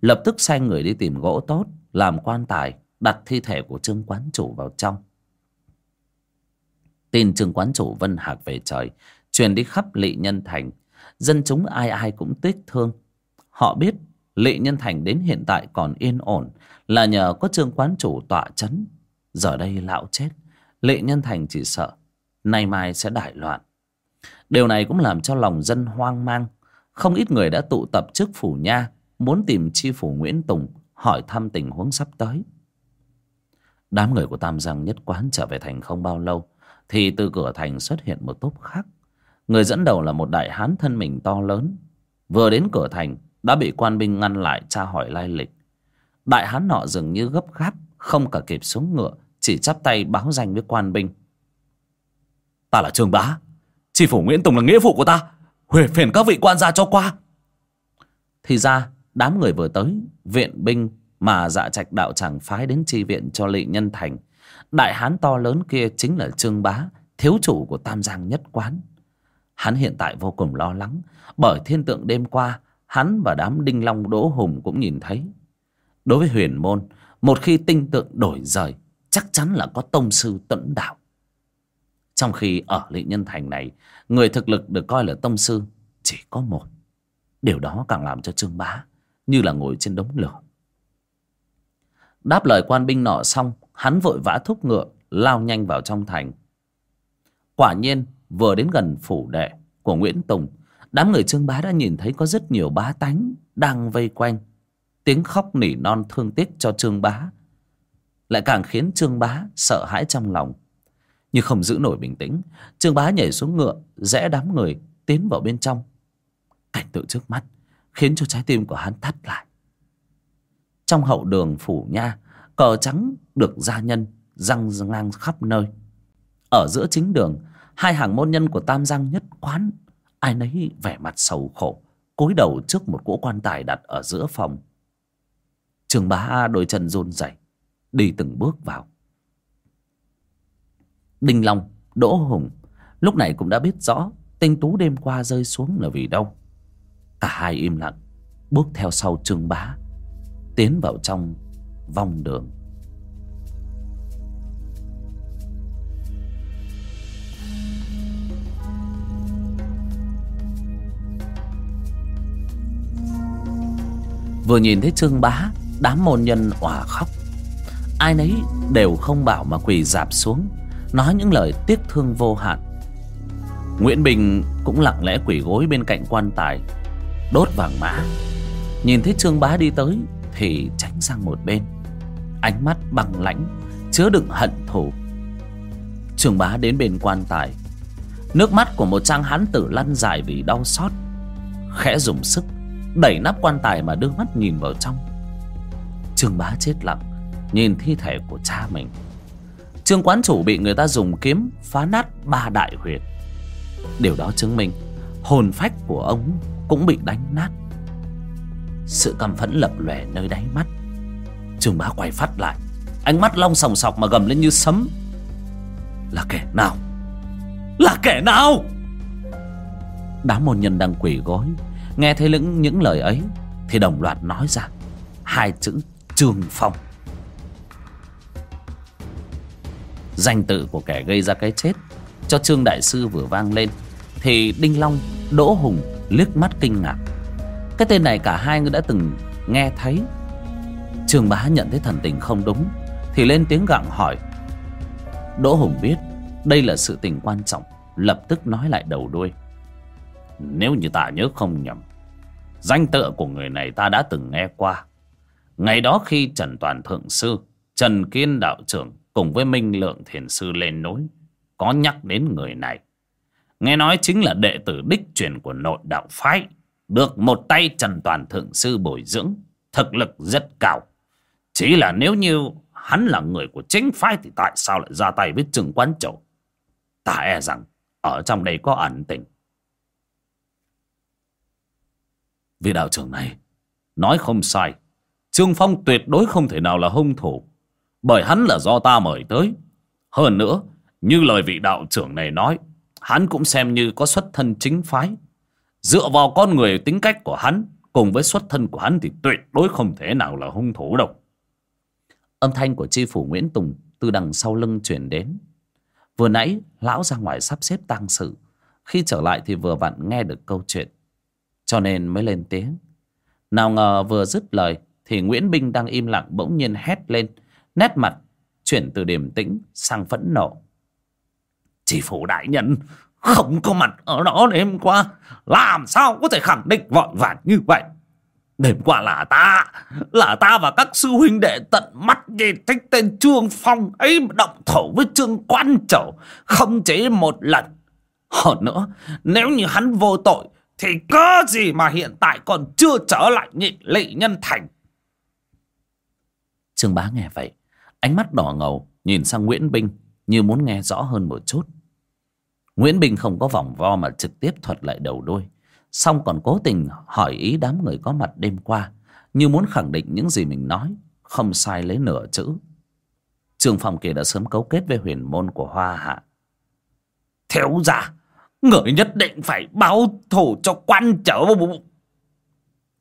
Lập tức sai người đi tìm gỗ tốt, làm quan tài, đặt thi thể của trương quán chủ vào trong. Tin trương quán chủ vân hạc về trời, truyền đi khắp lị nhân thành. Dân chúng ai ai cũng tiếc thương. Họ biết lệ nhân thành đến hiện tại còn yên ổn, là nhờ có trương quán chủ tọa chấn. Giờ đây lão chết lệ nhân thành chỉ sợ, nay mai sẽ đại loạn. Điều này cũng làm cho lòng dân hoang mang. Không ít người đã tụ tập trước phủ nha, muốn tìm chi phủ nguyễn tùng, hỏi thăm tình huống sắp tới. Đám người của tam giang nhất quán trở về thành không bao lâu, thì từ cửa thành xuất hiện một tốp khác. Người dẫn đầu là một đại hán thân mình to lớn. Vừa đến cửa thành, đã bị quan binh ngăn lại tra hỏi lai lịch. Đại hán nọ dường như gấp gáp, không cả kịp xuống ngựa chỉ chắp tay báo danh với quan binh. Ta là trương bá tri phủ nguyễn tùng là nghĩa vụ của ta, huề phiền các vị quan gia cho qua. Thì ra, đám người vừa tới, viện binh mà dạ trạch đạo tràng phái đến tri viện cho lị nhân thành. Đại hán to lớn kia chính là trương bá, thiếu chủ của tam giang nhất quán. Hắn hiện tại vô cùng lo lắng, bởi thiên tượng đêm qua, hắn và đám đinh long đỗ hùng cũng nhìn thấy. Đối với huyền môn, một khi tinh tượng đổi rời chắc chắn là có tông sư tẫn đạo. Trong khi ở lỵ nhân thành này, người thực lực được coi là tông sư chỉ có một. Điều đó càng làm cho trương bá như là ngồi trên đống lửa. Đáp lời quan binh nọ xong, hắn vội vã thúc ngựa, lao nhanh vào trong thành. Quả nhiên, vừa đến gần phủ đệ của nguyễn tùng, đám người trương bá đã nhìn thấy có rất nhiều bá tánh đang vây quanh. Tiếng khóc nỉ non thương tiếc cho trương bá lại càng khiến trương bá sợ hãi trong lòng. Nhưng không giữ nổi bình tĩnh, trương bá nhảy xuống ngựa, rẽ đám người tiến vào bên trong. Cảnh tượng trước mắt khiến cho trái tim của hắn thắt lại. Trong hậu đường phủ nha, cờ trắng được gia nhân răng ngang khắp nơi. Ở giữa chính đường, hai hàng môn nhân của tam giang nhất quán, ai nấy vẻ mặt sầu khổ, cúi đầu trước một cỗ quan tài đặt ở giữa phòng. Trường bá đôi chân run rẩy đi từng bước vào. Đinh long, đỗ hùng, lúc này cũng đã biết rõ tinh tú đêm qua rơi xuống là vì đâu. Cả hai im lặng, bước theo sau trương bá, tiến vào trong vòng đường. Vừa nhìn thấy trương bá, đám môn nhân òa khóc ai nấy đều không bảo mà quỳ dạp xuống, nói những lời tiếc thương vô hạn. Nguyễn bình cũng lặng lẽ quỳ gối bên cạnh quan tài, đốt vàng mã. Nhìn thấy trương bá đi tới thì tránh sang một bên. Ánh mắt băng lãnh, chứa đựng hận thù. Trương bá đến bên quan tài. Nước mắt của một trang hán tử lăn dài vì đau xót. Khẽ dùng sức, đẩy nắp quan tài mà đưa mắt nhìn vào trong. Trương bá chết lặng nhìn thi thể của cha mình. Trương quán chủ bị người ta dùng kiếm phá nát ba đại huyệt điều đó chứng minh hồn phách của ông cũng bị đánh nát. Sự căm phẫn lập lòe nơi đáy mắt. Trương bá quay phát lại. Ánh mắt long sòng sọc mà gầm lên như sấm. Là kẻ nào? Là kẻ nào? Đám môn nhân đang quỳ gối. Nghe thấy những những lời ấy thì đồng loạt nói ra. Hai chữ trương phong. Danh tự của kẻ gây ra cái chết, cho trương đại sư vừa vang lên, thì đinh long, đỗ hùng liếc mắt kinh ngạc. Cái tên này cả hai người đã từng nghe thấy. Trương bá nhận thấy thần tình không đúng, thì lên tiếng gặng hỏi. Đỗ hùng biết đây là sự tình quan trọng, lập tức nói lại đầu đuôi. Nếu như ta nhớ không nhầm, danh tựa của người này ta đã từng nghe qua. Ngày đó khi trần toàn thượng sư, trần kiên đạo trưởng cùng với minh lượng thiền sư lên núi, có nhắc đến người này. Nghe nói chính là đệ tử đích truyền của nội đạo phái, được một tay trần toàn thượng sư bồi dưỡng, thực lực rất cao. Chỉ là nếu như hắn là người của chính phái thì tại sao lại ra tay với Trương quán chầu ta e rằng ở trong đây có ẩn tình. Vị đạo trưởng này nói không sai. Trương phong tuyệt đối không thể nào là hung thủ bởi hắn là do ta mời tới. Hơn nữa, như lời vị đạo trưởng này nói, hắn cũng xem như có xuất thân chính phái. Dựa vào con người tính cách của hắn, cùng với xuất thân của hắn thì tuyệt đối không thể nào là hung thủ đâu. Âm thanh của tri phủ nguyễn tùng từ đằng sau lưng chuyển đến. Vừa nãy, lão ra ngoài sắp xếp tang sự. Khi trở lại thì vừa vặn nghe được câu chuyện. Cho nên mới lên tiếng. Nào ngờ vừa dứt lời thì nguyễn binh đang im lặng bỗng nhiên hét lên nét mặt chuyển từ điềm tĩnh sang phẫn nộ. Chỉ phủ đại nhân, không có mặt ở đó đêm qua. Làm sao có thể khẳng định vội vàng như vậy? Đêm qua là ta là ta và các sư huynh đệ tận mắt nhìn thấy tên trương phong ấy động thổ với trương quan Chẩu không chỉ một lần. Hơn nữa, nếu như hắn vô tội, thì có gì mà hiện tại còn chưa trở lại nhị lị nhân thành? Trương bá nghe vậy ánh mắt đỏ ngầu, nhìn sang nguyễn binh như muốn nghe rõ hơn một chút. Nguyễn Bình không có vòng vo mà trực tiếp thuật lại đầu đuôi xong còn cố tình hỏi ý đám người có mặt đêm qua, như muốn khẳng định những gì mình nói, không sai lấy nửa chữ. Trường phong kia đã sớm cấu kết với huyền môn của hoa hạ. Thiếu ra người nhất định phải báo thù cho quan trở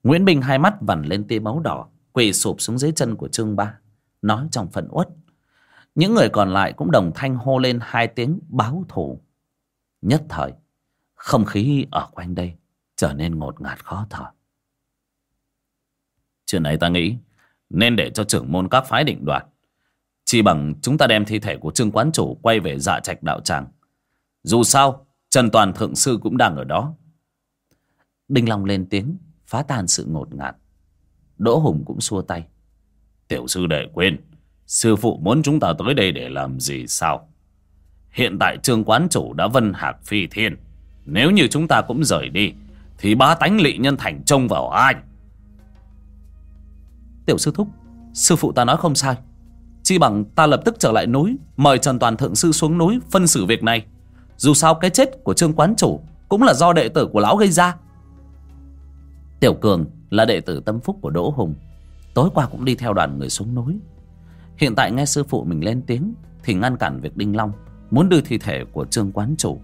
nguyễn bình hai mắt vằn lên tia máu đỏ, quỳ sụp xuống dưới chân của trương ba nói trong phần uất. Những người còn lại cũng đồng thanh hô lên hai tiếng báo thù. Nhất thời, không khí ở quanh đây trở nên ngột ngạt khó thở. Chuyện này ta nghĩ nên để cho trưởng môn các phái định đoạt. Chỉ bằng chúng ta đem thi thể của trương quán chủ quay về dạ trạch đạo tràng. Dù sao, trần toàn thượng sư cũng đang ở đó. Đinh long lên tiếng, phá tan sự ngột ngạt. Đỗ hùng cũng xua tay tiểu sư đệ quên, sư phụ muốn chúng ta tới đây để làm gì sao? Hiện tại trương quán chủ đã vân hạc phi thiên. Nếu như chúng ta cũng rời đi, thì ba tánh lị nhân thành trông vào ai? Tiểu sư thúc, sư phụ ta nói không sai. Chi bằng ta lập tức trở lại núi, mời trần toàn thượng sư xuống núi phân xử việc này. Dù sao cái chết của trương quán chủ cũng là do đệ tử của lão gây ra. Tiểu cường là đệ tử tâm phúc của đỗ hùng tối qua cũng đi theo đoàn người xuống núi. Hiện tại nghe sư phụ mình lên tiếng thì ngăn cản việc đinh long muốn đưa thi thể của trương quán chủ.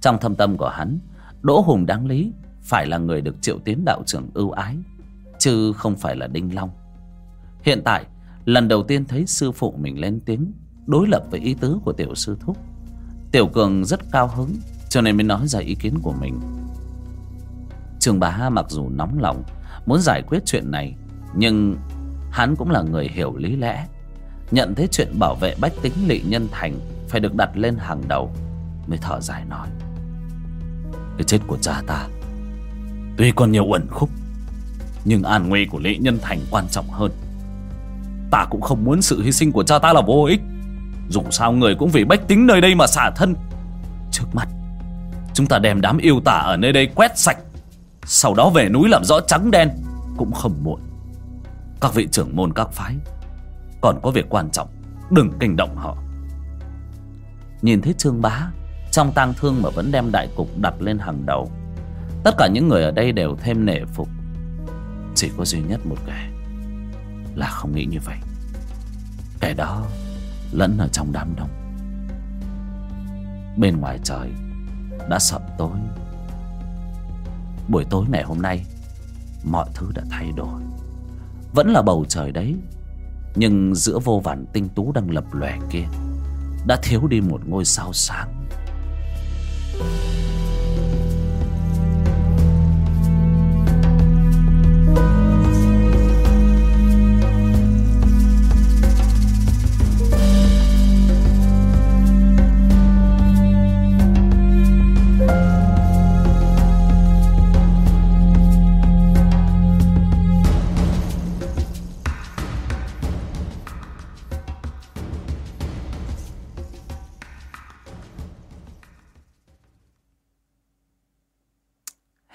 Trong thâm tâm của hắn, đỗ hùng đáng lý phải là người được triệu tiến đạo trưởng ưu ái, chứ không phải là đinh long. Hiện tại, lần đầu tiên thấy sư phụ mình lên tiếng đối lập với ý tứ của tiểu sư thúc, tiểu cường rất cao hứng, cho nên mới nói ra ý kiến của mình trường bá mặc dù nóng lòng muốn giải quyết chuyện này, nhưng hắn cũng là người hiểu lý lẽ. Nhận thấy chuyện bảo vệ bách tính lị nhân thành phải được đặt lên hàng đầu, mới thở dài nói. Cái chết của cha ta, tuy còn nhiều uẩn khúc, nhưng an nguy của lị nhân thành quan trọng hơn. Ta cũng không muốn sự hy sinh của cha ta là vô ích. Dù sao người cũng vì bách tính nơi đây mà xả thân. Trước mắt, chúng ta đem đám yêu tả ở nơi đây quét sạch sau đó về núi làm rõ trắng đen, cũng không muộn. Các vị trưởng môn, các phái, còn có việc quan trọng, đừng kinh động họ. Nhìn thấy trương bá, trong tang thương mà vẫn đem đại cục đặt lên hàng đầu, tất cả những người ở đây đều thêm nể phục. Chỉ có duy nhất một kẻ là không nghĩ như vậy. Kẻ đó lẫn ở trong đám đông. Bên ngoài trời đã sập tối buổi tối ngày hôm nay, mọi thứ đã thay đổi. Vẫn là bầu trời đấy, nhưng giữa vô vàn tinh tú đang lập lòe kia, đã thiếu đi một ngôi sao sáng.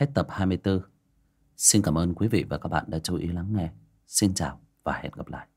Hết tập 24. Xin cảm ơn quý vị và các bạn đã chú ý lắng nghe. Xin chào và hẹn gặp lại.